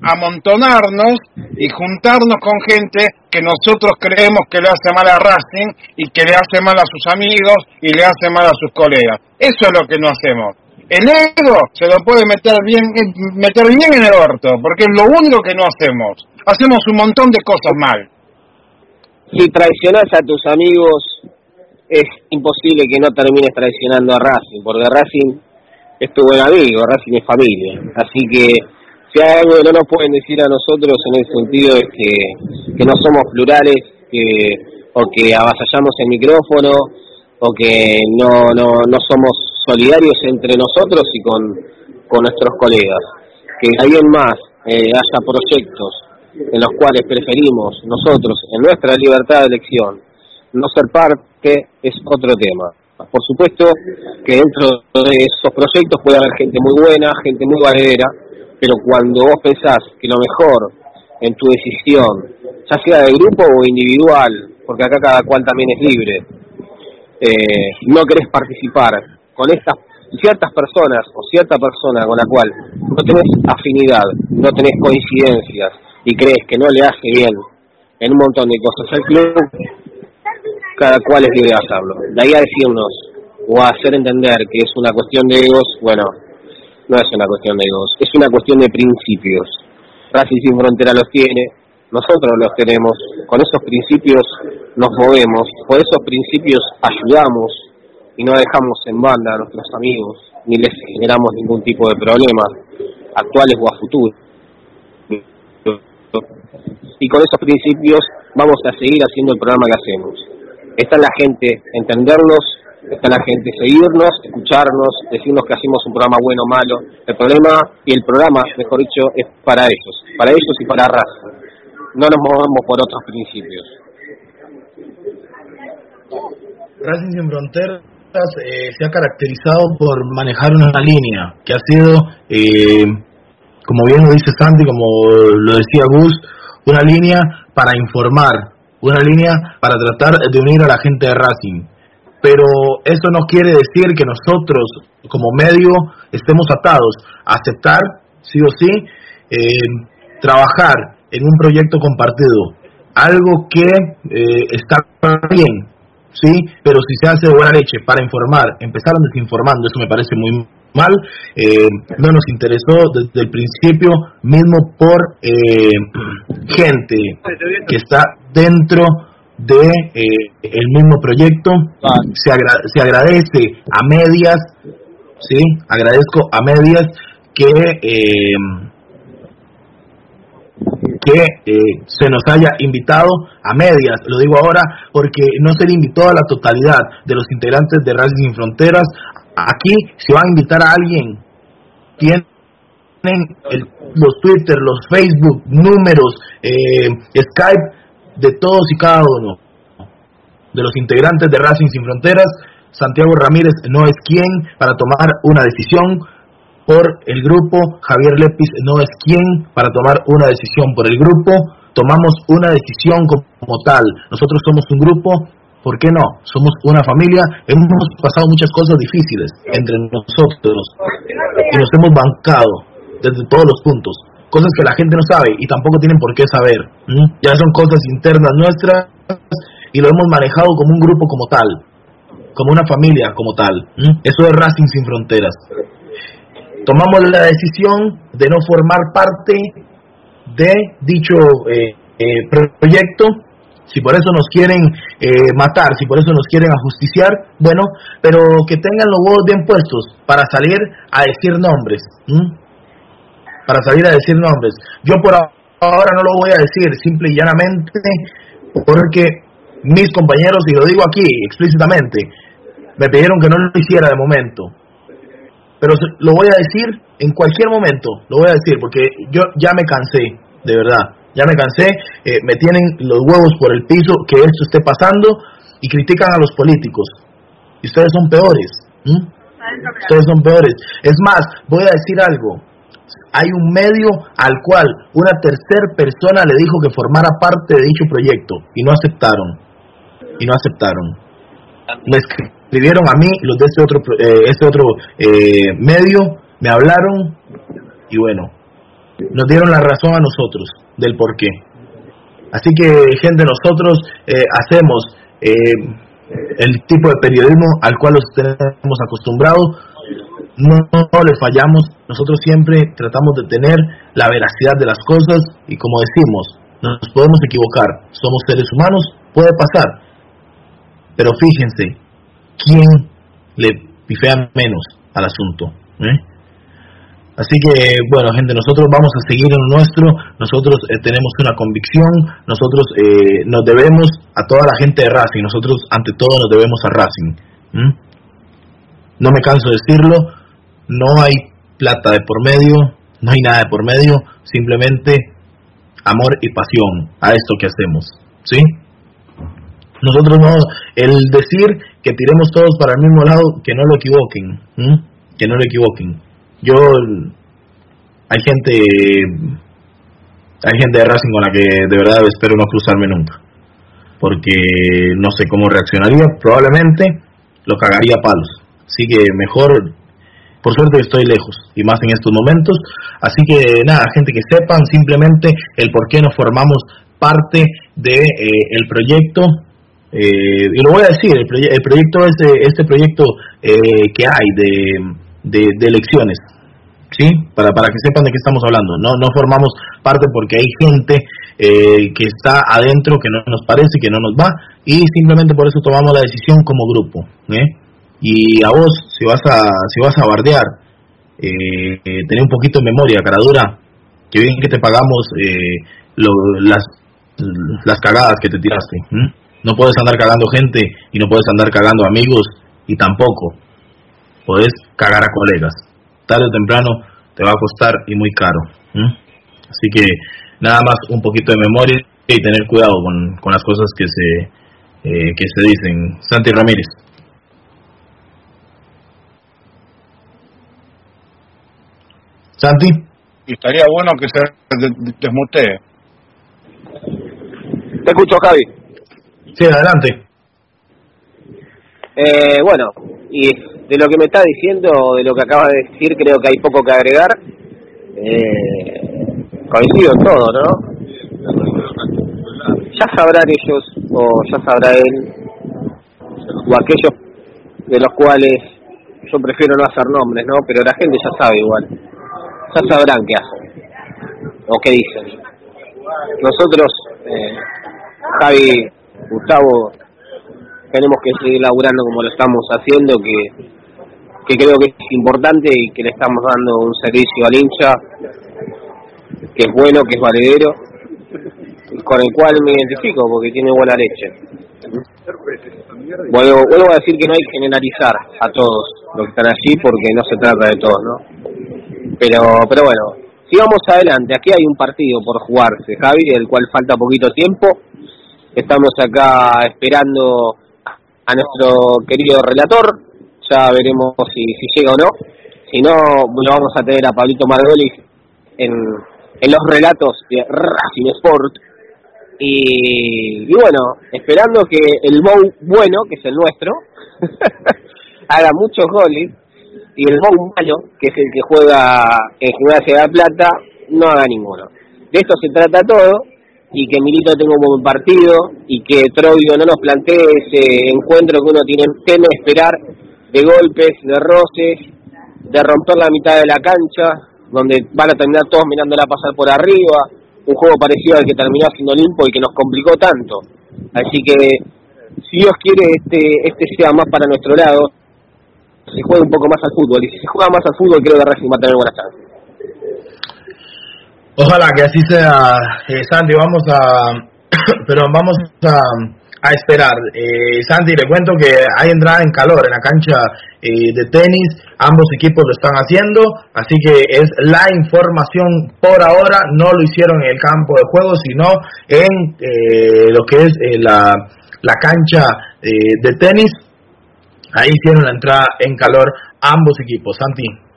amontonarnos y juntarnos con gente que nosotros creemos que le hace mal a Racing y que le hace mal a sus amigos y le hace mal a sus colegas. Eso es lo que no hacemos. El ego se lo puede meter bien, meter bien en el orto, porque es lo único que no hacemos. Hacemos un montón de cosas mal. Si traicionas a tus amigos, es imposible que no termines traicionando a Racing, porque Racing es tu buen amigo, Racing es familia. Así que si hay algo que no nos pueden decir a nosotros en el sentido es que, no somos plurales, que, o que avasallamos el micrófono, o que no, no, no somos solidarios entre nosotros y con, con nuestros colegas. Que alguien más eh, haya proyectos en los cuales preferimos nosotros, en nuestra libertad de elección, no ser parte es otro tema. Por supuesto que dentro de esos proyectos puede haber gente muy buena, gente muy valedera, pero cuando vos pensás que lo mejor en tu decisión, ya sea de grupo o individual, porque acá cada cual también es libre, eh, no querés participar con estas ciertas personas o cierta persona con la cual no tenés afinidad, no tenés coincidencias y crees que no le hace bien en un montón de cosas al club, cada cual es libre de hacerlo. De ahí a decirnos o a hacer entender que es una cuestión de egos, bueno, no es una cuestión de egos, es una cuestión de principios. Racing Sin Frontera los tiene, nosotros los tenemos, con esos principios nos movemos, por esos principios ayudamos y no dejamos en banda a nuestros amigos, ni les generamos ningún tipo de problemas, actuales o a futuro. Y con esos principios vamos a seguir haciendo el programa que hacemos. Está en la gente entendernos, está la gente seguirnos, escucharnos, decirnos que hacemos un programa bueno o malo. El problema y el programa, mejor dicho, es para ellos, para ellos y para Raza. No nos movemos por otros principios. Racing Sin Fronteras eh, se ha caracterizado por manejar una línea que ha sido, eh, como bien lo dice Santi, como lo decía Gus, una línea para informar, una línea para tratar de unir a la gente de Racing. pero eso no quiere decir que nosotros como medio estemos atados a aceptar, sí o sí, eh, trabajar en un proyecto compartido, algo que eh, está bien, sí, pero si se hace de buena leche para informar, empezaron desinformando, eso me parece muy mal, eh, no nos interesó desde el principio mismo por eh, gente que está dentro de eh, el mismo proyecto. Se, agra se agradece a medias sí agradezco a medias que que se nos haya invitado a medias, lo digo ahora porque no se le invitó a la totalidad de los integrantes de Racing Sin Fronteras. Aquí, si van a invitar a alguien, tienen los Twitter, los Facebook, números, eh, Skype de todos y cada uno. De los integrantes de Racing Sin Fronteras. Santiago Ramírez no es quien para tomar una decisión por el grupo. Javier Lepis no es quien para tomar una decisión por el grupo. Tomamos una decisión como tal. Nosotros somos un grupo ¿Por qué no? Somos una familia, hemos pasado muchas cosas difíciles entre nosotros y nos hemos bancado desde todos los puntos. Cosas que la gente no sabe y tampoco tienen por qué saber. Ya son cosas internas nuestras y lo hemos manejado como un grupo como tal, como una familia como tal. Eso es Racing Sin Fronteras. Tomamos la decisión de no formar parte de dicho eh, eh, proyecto si por eso nos quieren eh, matar, si por eso nos quieren ajusticiar, bueno, pero que tengan los huevos bien puestos para salir a decir nombres, para salir a decir nombres. Yo por ahora no lo voy a decir, simple y llanamente, porque mis compañeros, y lo digo aquí explícitamente, me pidieron que no lo hiciera de momento. Pero lo voy a decir en cualquier momento, lo voy a decir, porque yo ya me cansé, de verdad ya me cansé, eh, me tienen los huevos por el piso que esto esté pasando y critican a los políticos. Y ustedes son peores. Ustedes son peores. Es más, voy a decir algo. Hay un medio al cual una tercera persona le dijo que formara parte de dicho proyecto y no aceptaron. Y no aceptaron. Me escribieron a mí, los de otro, eh, este otro eh, medio, me hablaron y bueno, nos dieron la razón a nosotros del por qué. Así que, gente, nosotros eh, hacemos eh, el tipo de periodismo al cual los tenemos acostumbrados, no, no le fallamos, nosotros siempre tratamos de tener la veracidad de las cosas y como decimos, nos podemos equivocar, somos seres humanos, puede pasar, pero fíjense, ¿quién le pifea menos al asunto? ¿Eh? Así que, bueno, gente, nosotros vamos a seguir en lo nuestro, nosotros eh, tenemos una convicción, nosotros eh, nos debemos a toda la gente de Racing, nosotros ante todo nos debemos a Racing. No me canso de decirlo, no hay plata de por medio, no hay nada de por medio, simplemente amor y pasión a esto que hacemos, ¿sí? Nosotros no, el decir que tiremos todos para el mismo lado, que no lo equivoquen, que no lo equivoquen. Yo hay gente hay gente de Racing con la que de verdad espero no cruzarme nunca porque no sé cómo reaccionaría probablemente lo cagaría a palos. Así que mejor por suerte estoy lejos y más en estos momentos. Así que nada gente que sepan simplemente el por qué nos formamos parte de eh, el proyecto eh, y lo voy a decir el, el proyecto es este proyecto eh, que hay de de, elecciones, ¿sí? Para, para que sepan de qué estamos hablando. No, no formamos parte porque hay gente eh, que está adentro que no nos parece, que no nos va, y simplemente por eso tomamos la decisión como grupo. ¿eh? Y a vos, si vas a, si vas a bardear, eh, tener un poquito de memoria, cara dura, que bien que te pagamos eh, las, las cagadas que te tiraste. No puedes andar cagando gente y no puedes andar cagando amigos y tampoco podés cagar a colegas. Tarde o temprano te va a costar y muy caro. Así que nada más un poquito de memoria y tener cuidado con, con las cosas que se, eh, que se dicen. Santi Ramírez. Santi. estaría bueno que se desmutee. Te escucho, Javi. Sí, adelante. Eh, bueno, y de lo que me está diciendo, de lo que acaba de decir, creo que hay poco que agregar. Eh, coincido en todo, ¿no? Ya sabrán ellos, o ya sabrá él, o aquellos de los cuales yo prefiero no hacer nombres, ¿no? Pero la gente ya sabe igual. Ya sabrán qué hacen, o qué dicen. Nosotros, eh, Javi, Gustavo, tenemos que seguir laburando como lo estamos haciendo, que, que creo que es importante y que le estamos dando un servicio al hincha que es bueno, que es valedero, con el cual me identifico porque tiene buena leche. Vuelvo, vuelvo a decir que no hay que generalizar a todos los que están allí porque no se trata de todos, ¿no? Pero, pero bueno, sigamos adelante. Aquí hay un partido por jugarse, Javi, del cual falta poquito tiempo. Estamos acá esperando a nuestro querido relator. Ya veremos si, si llega o no. Si no, lo vamos a tener a Pablito Margolis en, en los relatos de Racing Sport. Y, y bueno, esperando que el Bow bueno, que es el nuestro, haga muchos goles y el Bow malo, que es el que juega en Gimnasia de la Plata, no haga ninguno. De esto se trata todo y que Milito tenga un buen partido y que Troilo no nos plantee ese encuentro que uno tiene teme esperar de golpes, de roces, de romper la mitad de la cancha, donde van a terminar todos mirándola pasar por arriba, un juego parecido al que terminó haciendo Olimpo y que nos complicó tanto. Así que si Dios quiere este este sea más para nuestro lado, se juega un poco más al fútbol y si se juega más al fútbol creo que Racing va a tener buenas. Ojalá que así sea, eh, Santi. Vamos a, pero vamos a, a esperar. Eh, Santi, le cuento que hay entrada en calor en la cancha eh, de tenis. Ambos equipos lo están haciendo, así que es la información por ahora. No lo hicieron en el campo de juego, sino en eh, lo que es eh, la, la cancha eh, de tenis. Ahí hicieron la entrada en calor ambos equipos. Santi.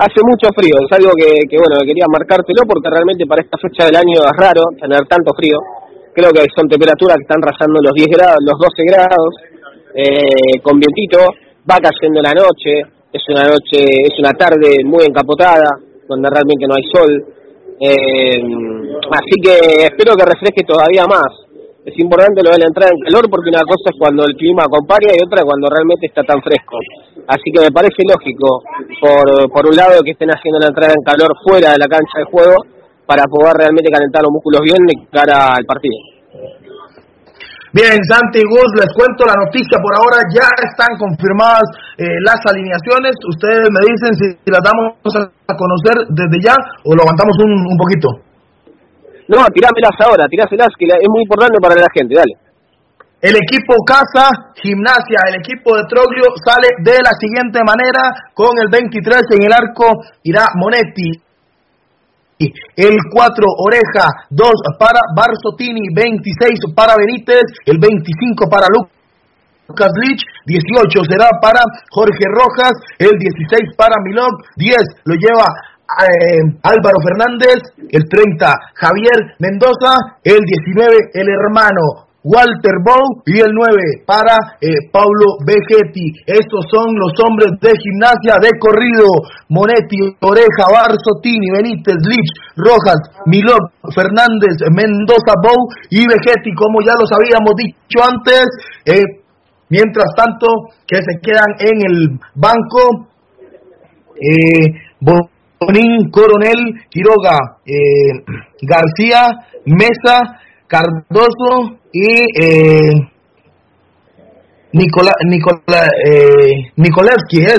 Hace mucho frío, es algo que, que bueno, que quería marcártelo porque realmente para esta fecha del año es raro tener tanto frío. Creo que son temperaturas que están rayando los 10 grados, los 12 grados, eh, con vientito, va cayendo la noche, es una noche, es una tarde muy encapotada, donde realmente no hay sol. Eh, así que espero que refresque todavía más. Es importante lo de la entrada en calor porque una cosa es cuando el clima acompaña y otra cuando realmente está tan fresco. Así que me parece lógico, por, por un lado, que estén haciendo la entrada en calor fuera de la cancha de juego para poder realmente calentar los músculos bien de cara al partido. Bien, Santi Gus, les cuento la noticia. Por ahora ya están confirmadas eh, las alineaciones. Ustedes me dicen si las damos a conocer desde ya o lo aguantamos un, un poquito. No, tirámelas ahora, tiráselas, que es muy importante para la gente, dale. El equipo Casa Gimnasia, el equipo de Troglio sale de la siguiente manera, con el 23 en el arco irá Monetti, el 4 Oreja, 2 para Barzotini, 26 para Benítez, el 25 para Lucas Lich, 18 será para Jorge Rojas, el 16 para Milok, 10 lo lleva eh, Álvaro Fernández, el 30 Javier Mendoza, el 19 el hermano Walter Bow y el 9 para eh, Paulo Vegetti. Estos son los hombres de gimnasia de corrido. Monetti, Oreja, Barzotini, Benítez, Lich, Rojas, Milot, Fernández, Mendoza, Bow y Vegetti, como ya los habíamos dicho antes. Eh, mientras tanto, que se quedan en el banco. Eh, Bonín, Coronel, Quiroga, eh, García, Mesa, Cardoso y eh, Nicola, Nicola, eh, Nikolevsky es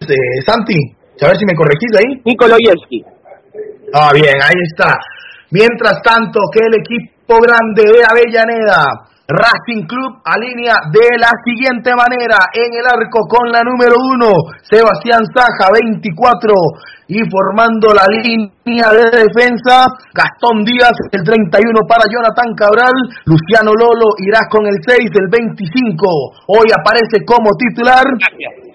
eh, Santi. A ver si me corregís ahí. Nikoloyevsky. Ah, bien, ahí está. Mientras tanto, que el equipo grande de Avellaneda, Racing Club, alinea de la siguiente manera en el arco con la número uno, Sebastián Saja, 24, y formando la línea de defensa, Gastón Díaz, el 31 para Jonathan Cabral, Luciano Lolo irá con el 6, el 25, hoy aparece como titular,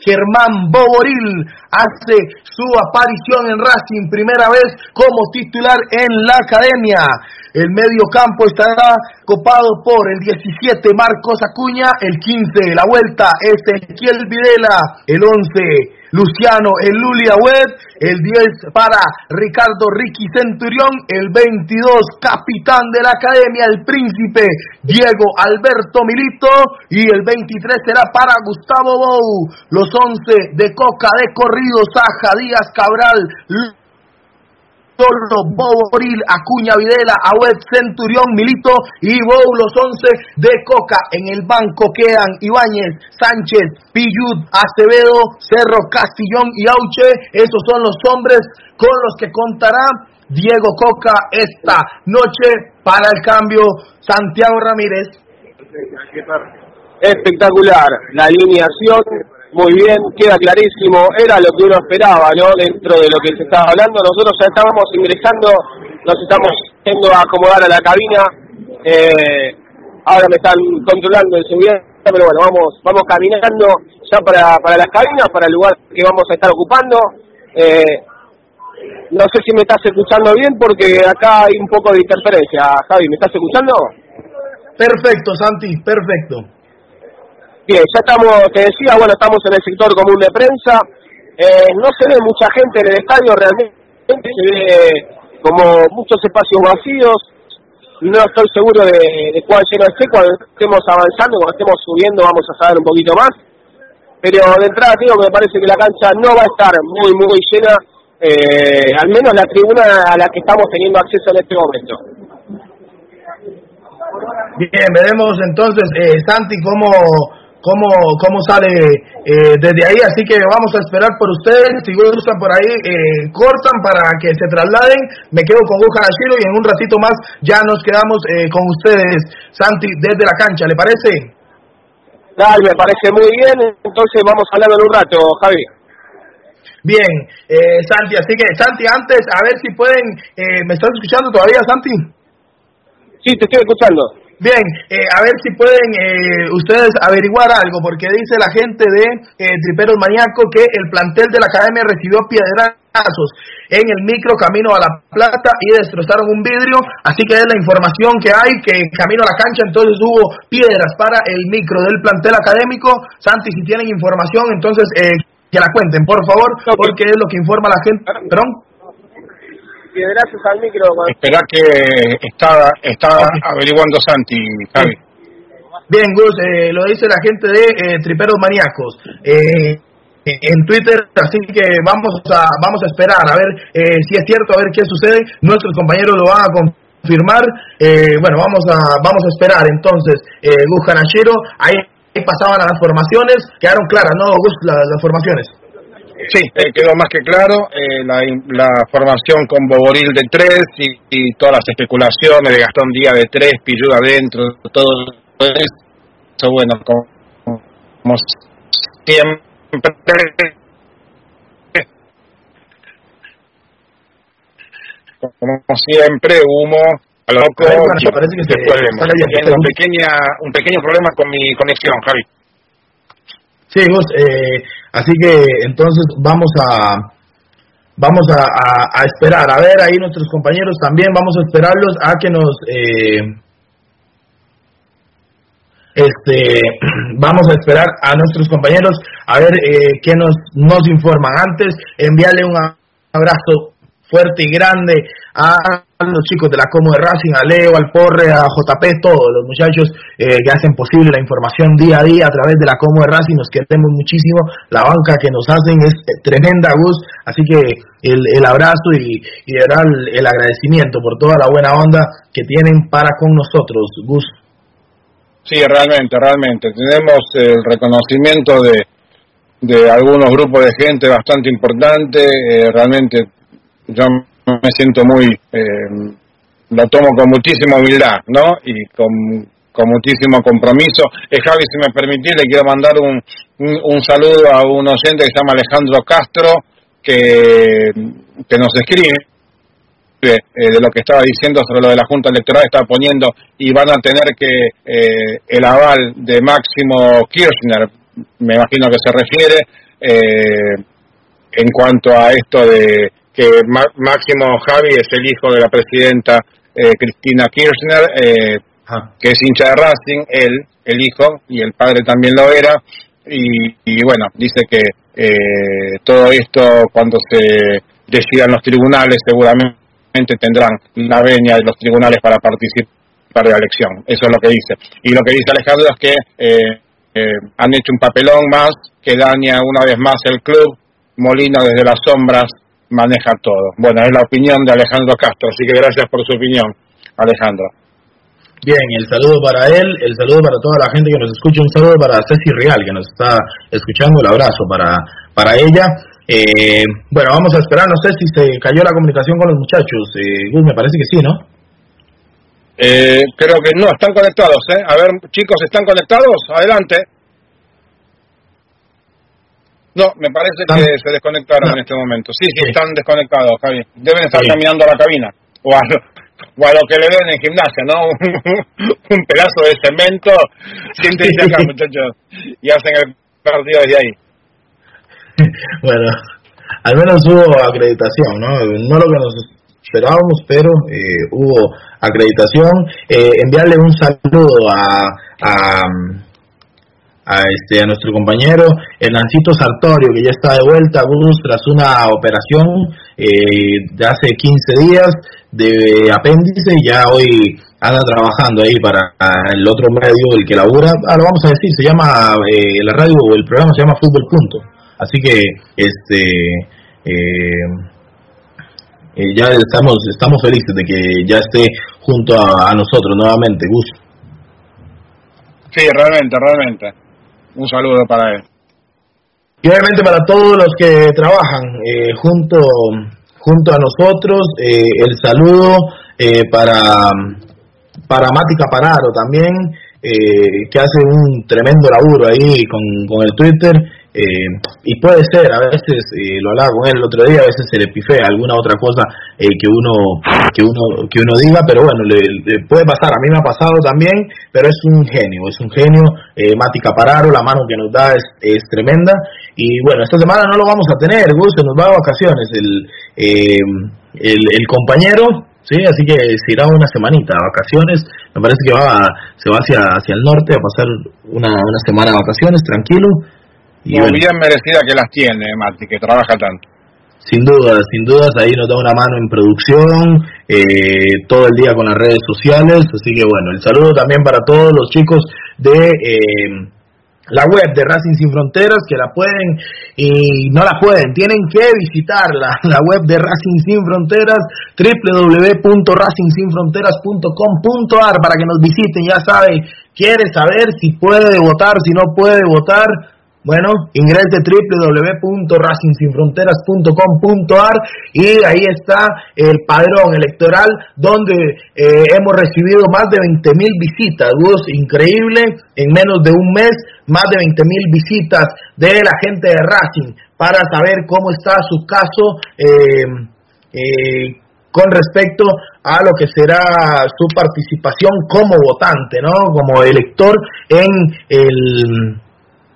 Germán Boboril hace su aparición en Racing, primera vez como titular en la academia. El medio campo estará copado por el 17 Marcos Acuña, el 15 la vuelta Ezequiel Videla, el 11 Luciano el Lulia Web, el 10 para Ricardo Ricky Centurión, el 22 capitán de la academia, el príncipe Diego Alberto Milito y el 23 será para Gustavo Bou, los 11 de Coca de corrido Saja Díaz Cabral, Toro, Boril, Acuña Videla, Awet, Centurión, Milito y Bou, los 11 de Coca. En el banco quedan Ibáñez, Sánchez, Pillud, Acevedo, Cerro, Castillón y Auche. Esos son los hombres con los que contará Diego Coca esta noche para el cambio. Santiago Ramírez. Espectacular, la alineación muy bien, queda clarísimo, era lo que uno esperaba, ¿no? Dentro de lo que se estaba hablando, nosotros ya estábamos ingresando, nos estamos yendo a acomodar a la cabina, eh, ahora me están controlando en seguridad, pero bueno, vamos, vamos caminando ya para, para las cabinas, para el lugar que vamos a estar ocupando. Eh, no sé si me estás escuchando bien porque acá hay un poco de interferencia. Javi, ¿me estás escuchando? Perfecto, Santi, perfecto. Bien, ya estamos, te decía, bueno, estamos en el sector común de prensa. Eh, no se ve mucha gente en el estadio realmente, se ve como muchos espacios vacíos. No estoy seguro de, cuál lleno esté. Cuando estemos avanzando, cuando estemos subiendo, vamos a saber un poquito más. Pero de entrada digo que me parece que la cancha no va a estar muy, muy llena, eh, al menos la tribuna a la que estamos teniendo acceso en este momento. Bien, veremos entonces, eh, Santi, cómo cómo, cómo sale eh, desde ahí. Así que vamos a esperar por ustedes. Si gustan por ahí, eh, cortan para que se trasladen. Me quedo con Gus Ashiro y en un ratito más ya nos quedamos eh, con ustedes, Santi, desde la cancha. ¿Le parece? Dale, me parece muy bien. Entonces vamos a hablar en un rato, Javi. Bien, eh, Santi, así que Santi, antes, a ver si pueden, eh, ¿me estás escuchando todavía, Santi? Sí, te estoy escuchando. Bien, eh, a ver si pueden eh, ustedes averiguar algo, porque dice la gente de eh, Triperos Maníaco que el plantel de la academia recibió piedrazos en el micro camino a La Plata y destrozaron un vidrio, así que es la información que hay, que camino a la cancha entonces hubo piedras para el micro del plantel académico. Santi, si tienen información, entonces que la cuenten, por favor, porque es lo que informa la gente. Perdón piedrazos al micro. Espera que está, está averiguando Santi, Javi. Bien, Gus, eh, lo dice la gente de eh, Triperos Maníacos. Eh, en Twitter, así que vamos a vamos a esperar a ver eh, si es cierto, a ver qué sucede. Nuestros compañeros lo van a confirmar. Eh, bueno, vamos a vamos a esperar entonces. Eh, Gus Canachero, ahí pasaban las formaciones, quedaron claras, ¿no, Gus, las formaciones? Sí, eh, quedó más que claro eh, la, la, formación con Boboril de tres y, y, todas las especulaciones de Gastón Díaz de tres, Pillú adentro, todo eso, bueno, como, como siempre. Como siempre, humo a lo loco. Bueno, parece que se, Tengo un, pequeña, un pequeño problema con mi conexión, Javi. Gus, eh, así que entonces vamos a vamos a, esperar, a ver ahí nuestros compañeros también, vamos a esperarlos a que nos eh, este vamos a esperar a nuestros compañeros a ver eh, qué nos, nos informan. Antes, enviarle un abrazo fuerte y grande a los chicos de la Como de Racing, a Leo, al Porre, a JP, todos los muchachos eh, que hacen posible la información día a día a través de la Como de Racing, nos queremos muchísimo, la banca que nos hacen es tremenda, Gus, así que el, abrazo y, el, agradecimiento por toda la buena onda que tienen para con nosotros, Gus. Sí, realmente, realmente, tenemos el reconocimiento de, de algunos grupos de gente bastante importante, eh, realmente yo me siento muy, eh, lo tomo con muchísima humildad, ¿no? Y con, con muchísimo compromiso. Eh, Javi, si me permitís, le quiero mandar un, un, saludo a un oyente que se llama Alejandro Castro, que que nos escribe eh, de lo que estaba diciendo sobre lo de la Junta Electoral, estaba poniendo y van a tener que eh, el aval de Máximo Kirchner, me imagino que se refiere, en cuanto a esto de que Máximo Javi es el hijo de la presidenta Cristina Kirchner, que es hincha de Racing, él, el hijo, y el padre también lo era, y, bueno, dice que todo esto cuando se decidan los tribunales seguramente tendrán la veña de los tribunales para participar de la elección. Eso es lo que dice. Y lo que dice Alejandro es que eh, eh, han hecho un papelón más que daña una vez más el club. Molina desde las sombras maneja todo. Bueno, es la opinión de Alejandro Castro, así que gracias por su opinión, Alejandro. Bien, el saludo para él, el saludo para toda la gente que nos escucha, un saludo para Ceci Real que nos está escuchando, el abrazo para, para ella. Eh, bueno, vamos a esperar, no sé si se cayó la comunicación con los muchachos. Eh, Gus, me parece que sí, ¿no? Eh, creo que no, están conectados. ¿eh? A ver, chicos, ¿están conectados? Adelante. No, me parece que se desconectaron en este momento. Sí, sí, están desconectados, Javi. Deben estar caminando a la cabina. O a, o a lo que le ven en gimnasia, ¿no? Un pedazo de cemento. Siéntense acá, muchachos. Y hacen el partido desde ahí. bueno, al menos hubo acreditación, ¿no? No lo que nos esperábamos, pero eh, hubo acreditación. Eh, enviarle un saludo a, a, a, este, a nuestro compañero Hernancito Sartorio, que ya está de vuelta a tras una operación eh, de hace 15 días de apéndice y ya hoy anda trabajando ahí para el otro medio, el que labura, ah, lo vamos a decir, se llama, eh, la radio o el programa se llama Fútbol Punto. Así que este eh, eh, ya estamos estamos felices de que ya esté junto a, nosotros nuevamente, Gus. Sí, realmente, realmente. Un saludo para él. Y obviamente para todos los que trabajan eh, junto junto a nosotros, el saludo para para Mati Capararo también, que hace un tremendo laburo ahí con, con el Twitter eh, y puede ser, a veces, eh, lo hablaba con él el otro día, a veces se le pifea alguna otra cosa eh, que uno que uno que uno diga, pero bueno, le, puede pasar, a mí me ha pasado también, pero es un genio, es un genio, eh, Mati Capararo, la mano que nos da es, es, tremenda, y bueno, esta semana no lo vamos a tener, Gus, se nos va a vacaciones el, el, el compañero, Sí, así que se irá una semanita de vacaciones. Me parece que va se va hacia, hacia el norte a pasar una, una semana de vacaciones, tranquilo. Y bien merecida que las tiene, Mati, que trabaja tanto. Sin dudas, sin dudas, ahí nos da una mano en producción, eh, todo el día con las redes sociales, así que bueno, el saludo también para todos los chicos de eh, la web de Racing Sin Fronteras, que la pueden y no la pueden, tienen que visitar la, la web de Racing Sin Fronteras, www.racingsinfronteras.com.ar para que nos visiten, ya sabe, quiere saber si puede votar, si no puede votar, bueno, ingrese www.racingsinfronteras.com.ar y ahí está el padrón electoral donde eh, hemos recibido más de 20 mil visitas. Gus, increíble, en menos de un mes, más de 20 mil visitas de la gente de Racing para saber cómo está su caso. Eh, eh, con respecto a lo que será su participación como votante, ¿no? Como elector en el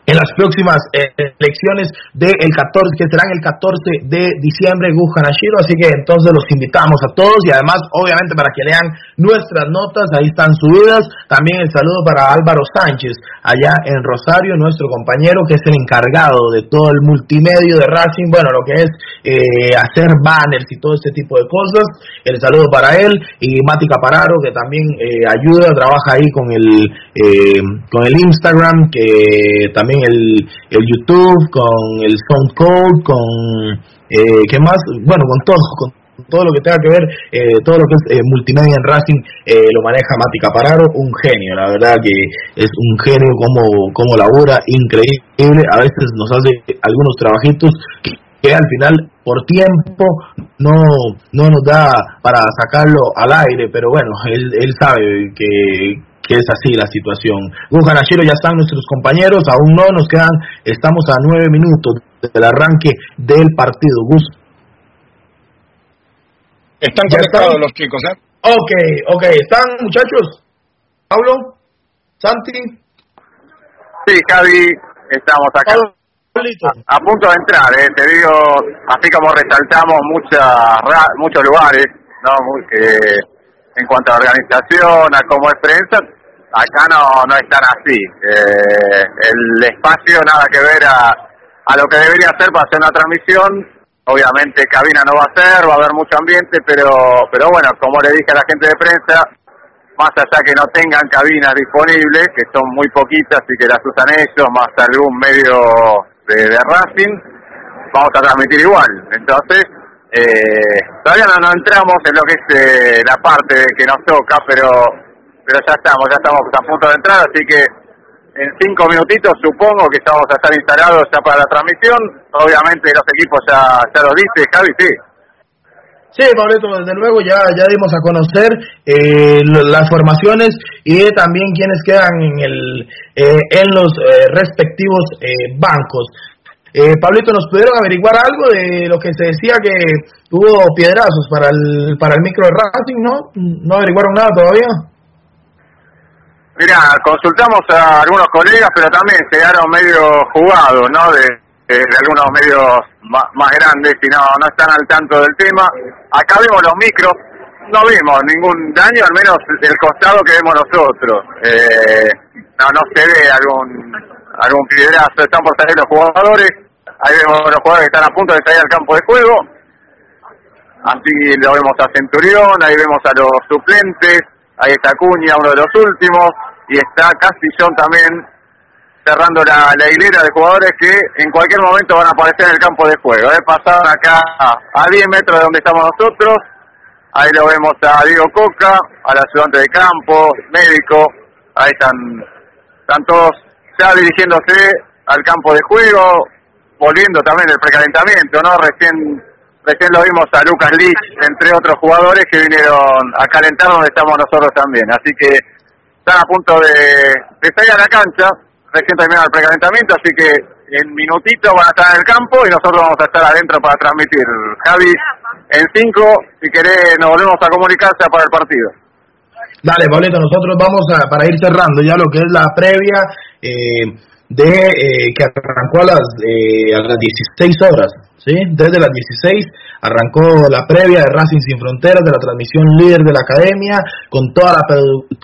en las próximas eh, elecciones del 14, que serán el 14 de diciembre en Hanashiro. Así que entonces los invitamos a todos y además, obviamente, para que lean nuestras notas, ahí están subidas. También el saludo para Álvaro Sánchez, allá en Rosario, nuestro compañero que es el encargado de todo el multimedio de Racing, bueno, lo que es eh, hacer banners y todo este tipo de cosas. El saludo para él y Mati Capararo, que también eh, ayuda, trabaja ahí con el, con el Instagram, que también el, el YouTube, con el SoundCloud, con, eh, ¿qué más? Bueno, con todo, con todo lo que tenga que ver, eh, todo lo que es eh, multimedia en Racing, eh, lo maneja Mati Capararo, un genio, la verdad que es un genio como, como labura, increíble, a veces nos hace algunos trabajitos que, al final por tiempo no, no nos da para sacarlo al aire, pero bueno, él, él sabe que, que es así la situación. Un ya están nuestros compañeros, aún no nos quedan, estamos a nueve minutos del arranque del partido. Gus. Están ¿Ya conectados están? los chicos, ¿eh? Ok, ok. ¿Están muchachos? Pablo, Santi, Sí, Javi, estamos acá. A, a punto de entrar, eh, te digo, así como resaltamos muchas ra- muchos lugares, ¿no? Muy, que en cuanto a organización, a cómo es prensa, acá no, no es tan así. Eh, el espacio nada que ver a, a lo que debería ser para hacer una transmisión. Obviamente cabina no va a ser, va a haber mucho ambiente, pero, pero bueno, como le dije a la gente de prensa, más allá que no tengan cabinas disponibles, que son muy poquitas y que las usan ellos, más algún medio de, Racing, vamos a transmitir igual. Entonces, eh, todavía no, no entramos en lo que es eh, la parte que nos toca, pero pero ya estamos, ya estamos a punto de entrar, así que en cinco minutitos supongo que ya vamos a estar instalados ya para la transmisión. Obviamente los equipos ya, ya lo dice, Javi, sí. Sí, desde luego ya, ya dimos a conocer eh, las formaciones y también quienes quedan en, el, eh, en los eh, respectivos eh, bancos. Eh, Pablito, ¿nos pudieron averiguar algo de lo que se decía que hubo piedrazos para el, para el micro de Racing, no? ¿No averiguaron nada todavía? Mira, consultamos a algunos colegas, pero también llegaron medio jugados, ¿no? De, algunos medios ma- más, grandes y no, no están al tanto del tema. Acá vimos los micros, no vimos ningún daño, al menos del costado que vemos nosotros. Eh, no, no se ve algún algún piedrazo, están por salir los jugadores, ahí vemos los jugadores que están a punto de salir al campo de juego. Así lo vemos a Centurión, ahí vemos a los suplentes, ahí está Cuña, uno de los últimos, y está Castillón también cerrando la, la hilera de jugadores que en cualquier momento van a aparecer en el campo de juego. ¿eh? Pasaron acá a, a 10 metros de donde estamos nosotros, ahí lo vemos a Diego Coca, al ayudante de campo, médico, ahí están, están todos ya dirigiéndose al campo de juego, volviendo también el precalentamiento, ¿no? Recién recién lo vimos a Lucas Lich, entre otros jugadores que vinieron a calentar donde estamos nosotros también. Así que están a punto de, de salir a la cancha, recién terminaron el precalentamiento, así que en minutitos van a estar en el campo y nosotros vamos a estar adentro para transmitir. Javi, en cinco, si querés, nos volvemos a comunicar ya para el partido. Dale, Pablito, nosotros vamos a, para ir cerrando ya lo que es la previa eh, de eh, que arrancó a las, eh, a las 16 horas, ¿sí? Desde las 16 arrancó la previa de Racing Sin Fronteras, de la transmisión líder de la academia, con toda la,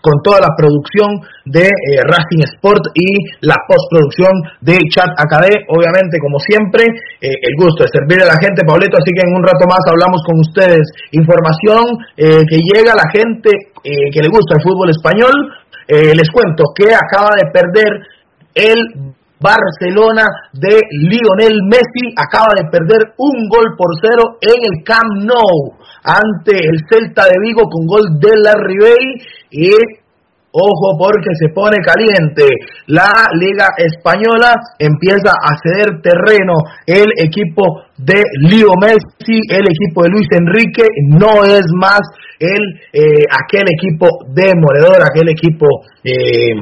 con toda la producción de eh, Racing Sport y la postproducción de Chat Acadé. Obviamente, como siempre, eh, el gusto de servirle a la gente, Pablito, así que en un rato más hablamos con ustedes. Información eh, que llega a la gente que le gusta el fútbol español. Eh, les cuento que acaba de perder el Barcelona de Lionel Messi acaba de perder un gol por cero en el Camp Nou ante el Celta de Vigo con gol de la Ribey y ojo porque se pone caliente. La Liga Española empieza a ceder terreno. El equipo de Leo Messi el equipo de Luis Enrique no es más el eh, aquel equipo demoledor aquel equipo eh,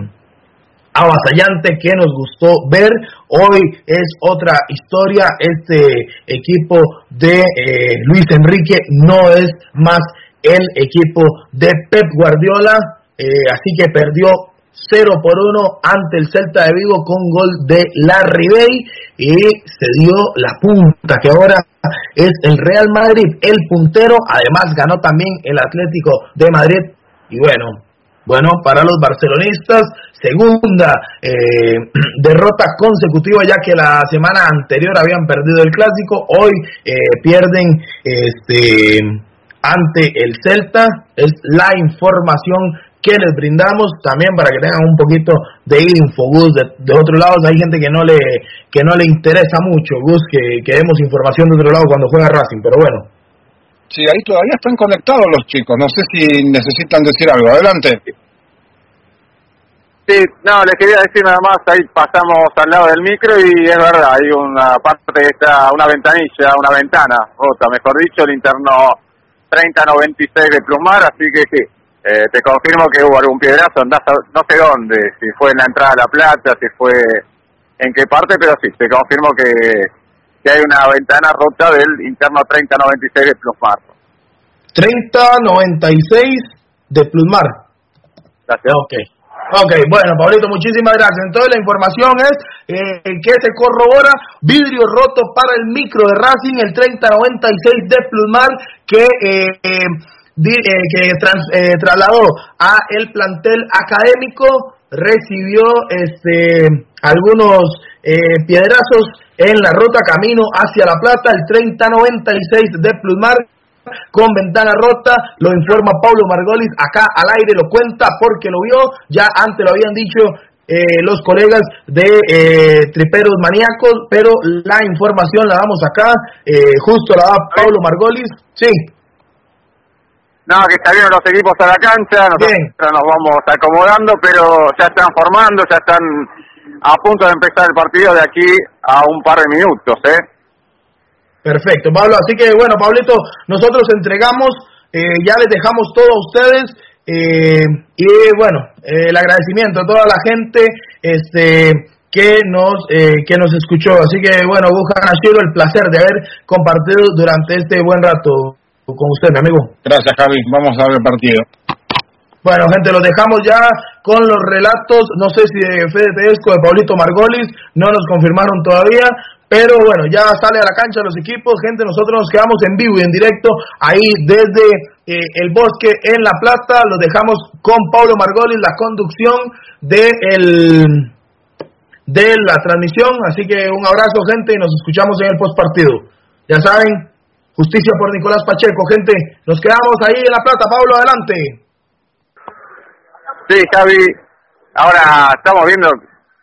avasallante que nos gustó ver. Hoy es otra historia. Este equipo de eh, Luis Enrique no es más el equipo de Pep Guardiola. eh, así que perdió 0 por 1 ante el Celta de Vigo con gol de la Ribey y se dio la punta que ahora es el Real Madrid el puntero además ganó también el Atlético de Madrid y bueno bueno, para los barcelonistas, segunda eh, derrota consecutiva ya que la semana anterior habían perdido el clásico, hoy eh, pierden este ante el Celta, es la información que les brindamos también para que tengan un poquito de info, Gus, de, de otro lado hay gente que no le que no le interesa mucho, Gus, que, que demos información de otro lado cuando juega Racing, pero bueno. Sí, ahí todavía están conectados los chicos. No sé si necesitan decir algo. Adelante. Sí, no, les quería decir nada más, ahí pasamos al lado del micro y es verdad, hay una parte que está, una ventanilla, una ventana, otra, mejor dicho, el interno 3096 de Plumar, así que sí, eh, te confirmo que hubo algún piedrazo, a- no sé dónde, si fue en la entrada a La Plata, si fue en qué parte, pero sí, te confirmo que, que hay una ventana rota del interno 3096 de Plumar. 3096 de Plusmar. Gracias. Ok. Ok, bueno, Pablito, muchísimas gracias. Entonces la información es eh, que se corrobora vidrio roto para el micro de Racing, el 3096 de Plusmar, que, eh, eh, di- eh, que trans- eh, trasladó a el plantel académico, recibió este algunos eh, piedrazos en la ruta camino hacia La Plata, el 3096 de Plusmar, con ventana rota, lo informa Pablo Margolis, acá al aire lo cuenta porque lo vio, ya antes lo habían dicho eh, los colegas de eh, Triperos Maníacos, pero la información la damos acá, eh, justo la da Pablo Margolis, sí, No, que salieron los equipos a la cancha, nosotros nos vamos acomodando, pero ya están formando, ya están a punto de empezar el partido de aquí a un par de minutos, ¿eh? Perfecto, Pablo. Así que bueno, Pablito, nosotros entregamos, eh, ya les dejamos todo a ustedes eh, y bueno, eh, el agradecimiento a toda la gente este que nos eh, que nos escuchó. Así que bueno, Bujan Ashiro, el placer de haber compartido durante este buen rato con usted, mi amigo. Gracias, Javi. Vamos a ver el partido. Bueno, gente, los dejamos ya con los relatos, no sé si de Fede Tedesco, de Paulito Margolis, no nos confirmaron todavía, pero bueno, ya sale a la cancha los equipos, gente, nosotros nos quedamos en vivo y en directo ahí desde eh, el bosque en La Plata, los dejamos con Pablo Margolis, la conducción de, el, de la transmisión, así que un abrazo, gente, y nos escuchamos en el postpartido. Ya saben, justicia por Nicolás Pacheco, gente, nos quedamos ahí en La Plata, Pablo, adelante. Sí, Javi, ahora estamos viendo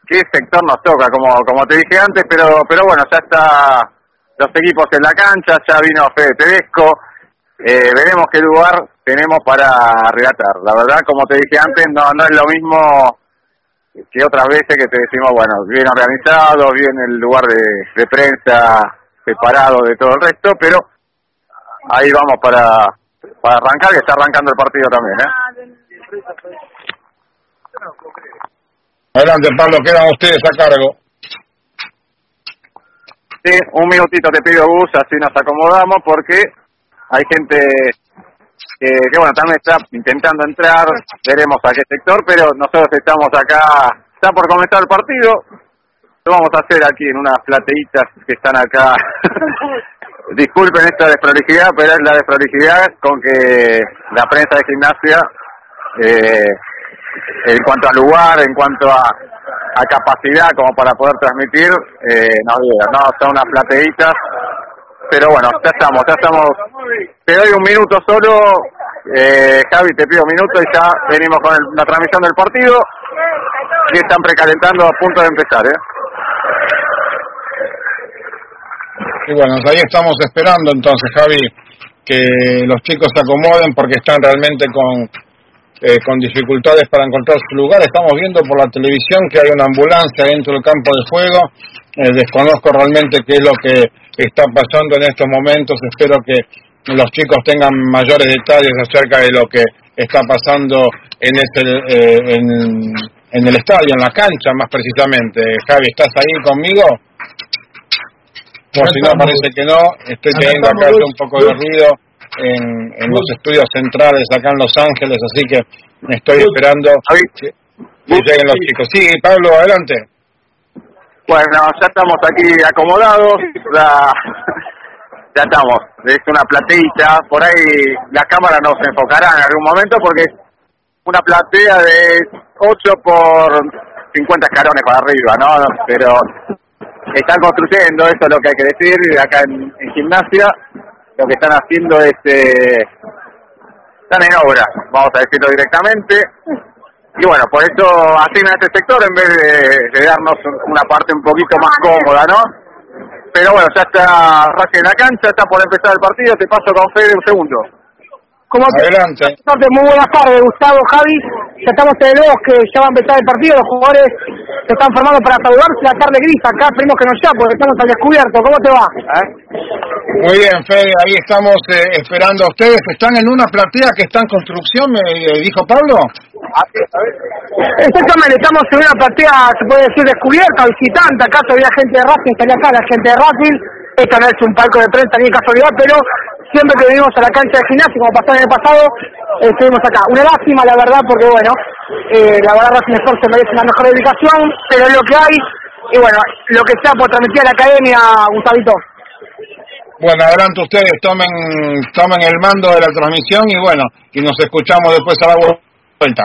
qué sector nos toca, como como te dije antes, pero pero bueno, ya está los equipos en la cancha, ya vino Fede Tedesco, eh, veremos qué lugar tenemos para relatar. La verdad, como te dije antes, no, no es lo mismo que otras veces que te decimos, bueno, bien organizado, bien el lugar de, de prensa separado de todo el resto, pero ahí vamos para, para arrancar, que está arrancando el partido también, ¿eh? Adelante, Pablo, quedan ustedes a cargo. Sí, un minutito te pido, Gus, así nos acomodamos, porque hay gente que, que, bueno, también está intentando entrar, veremos a qué sector, pero nosotros estamos acá, está por comenzar el partido, lo vamos a hacer aquí en unas plateitas que están acá. Disculpen esta desprolijidad, pero es la desprolijidad con que la prensa de gimnasia, eh, en cuanto al lugar, en cuanto a, a capacidad como para poder transmitir, eh, no diga, no, son unas plateitas, pero bueno, ya estamos, ya estamos, te doy un minuto solo, eh, Javi, te pido un minuto y ya venimos con el- la transmisión del partido, que están precalentando a punto de empezar, ¿eh? Y bueno, ahí estamos esperando entonces, Javi, que los chicos se acomoden porque están realmente con, eh, con dificultades para encontrar su lugar. Estamos viendo por la televisión que hay una ambulancia dentro del campo de juego. Eh, desconozco realmente qué es lo que está pasando en estos momentos. Espero que los chicos tengan mayores detalles acerca de lo que está pasando en, ese, eh, en, en el estadio, en la cancha más precisamente. Javi, ¿estás ahí conmigo? Por si no, parece que no, estoy teniendo acá un poco de ruido en, en los estudios centrales acá en Los Ángeles, así que estoy esperando que, que lleguen los chicos. Sí, Pablo, adelante. Bueno, ya estamos aquí acomodados, ya, ya estamos, es una plateita, por ahí la cámara nos enfocará en algún momento porque es una platea de 8 por 50 escalones para arriba, ¿no? Pero están construyendo, eso es lo que hay que decir, acá en, en gimnasia, lo que están haciendo es, eh, están en obra, vamos a decirlo directamente, y bueno, por eso asignan este sector en vez de, de darnos un- una parte un poquito más cómoda, ¿no? Pero bueno, ya está Racing en la cancha, está por empezar el partido, te paso con Fede un segundo. ¿Cómo te- Adelante. Muy buenas tardes, Gustavo, Javi. Ya estamos en el bosque, ya va a empezar el partido. Los jugadores se están formando para saludarse, la tarde gris. Acá esperemos que nos ya, porque estamos al descubierto. ¿Cómo te va? Muy bien, Fede, ahí estamos eh, esperando a ustedes. Están en una platea que está en construcción, me eh, dijo Pablo. Exactamente, estamos en una platea, se puede decir, descubierta, visitante. Acá todavía gente de Racing, estaría acá la gente de Racing. Esto no es un palco de prensa ni casualidad, pero siempre que venimos a la cancha de gimnasio, como pasó en el pasado, estuvimos acá. Una lástima, la verdad, porque bueno, eh, la verdad Racing Sport se merece una mejor dedicación, pero es lo que hay, y bueno, lo que sea por transmitir a la academia, Gustavito. Bueno, adelante ustedes, tomen, tomen el mando de la transmisión y bueno, y nos escuchamos después a la vuelta.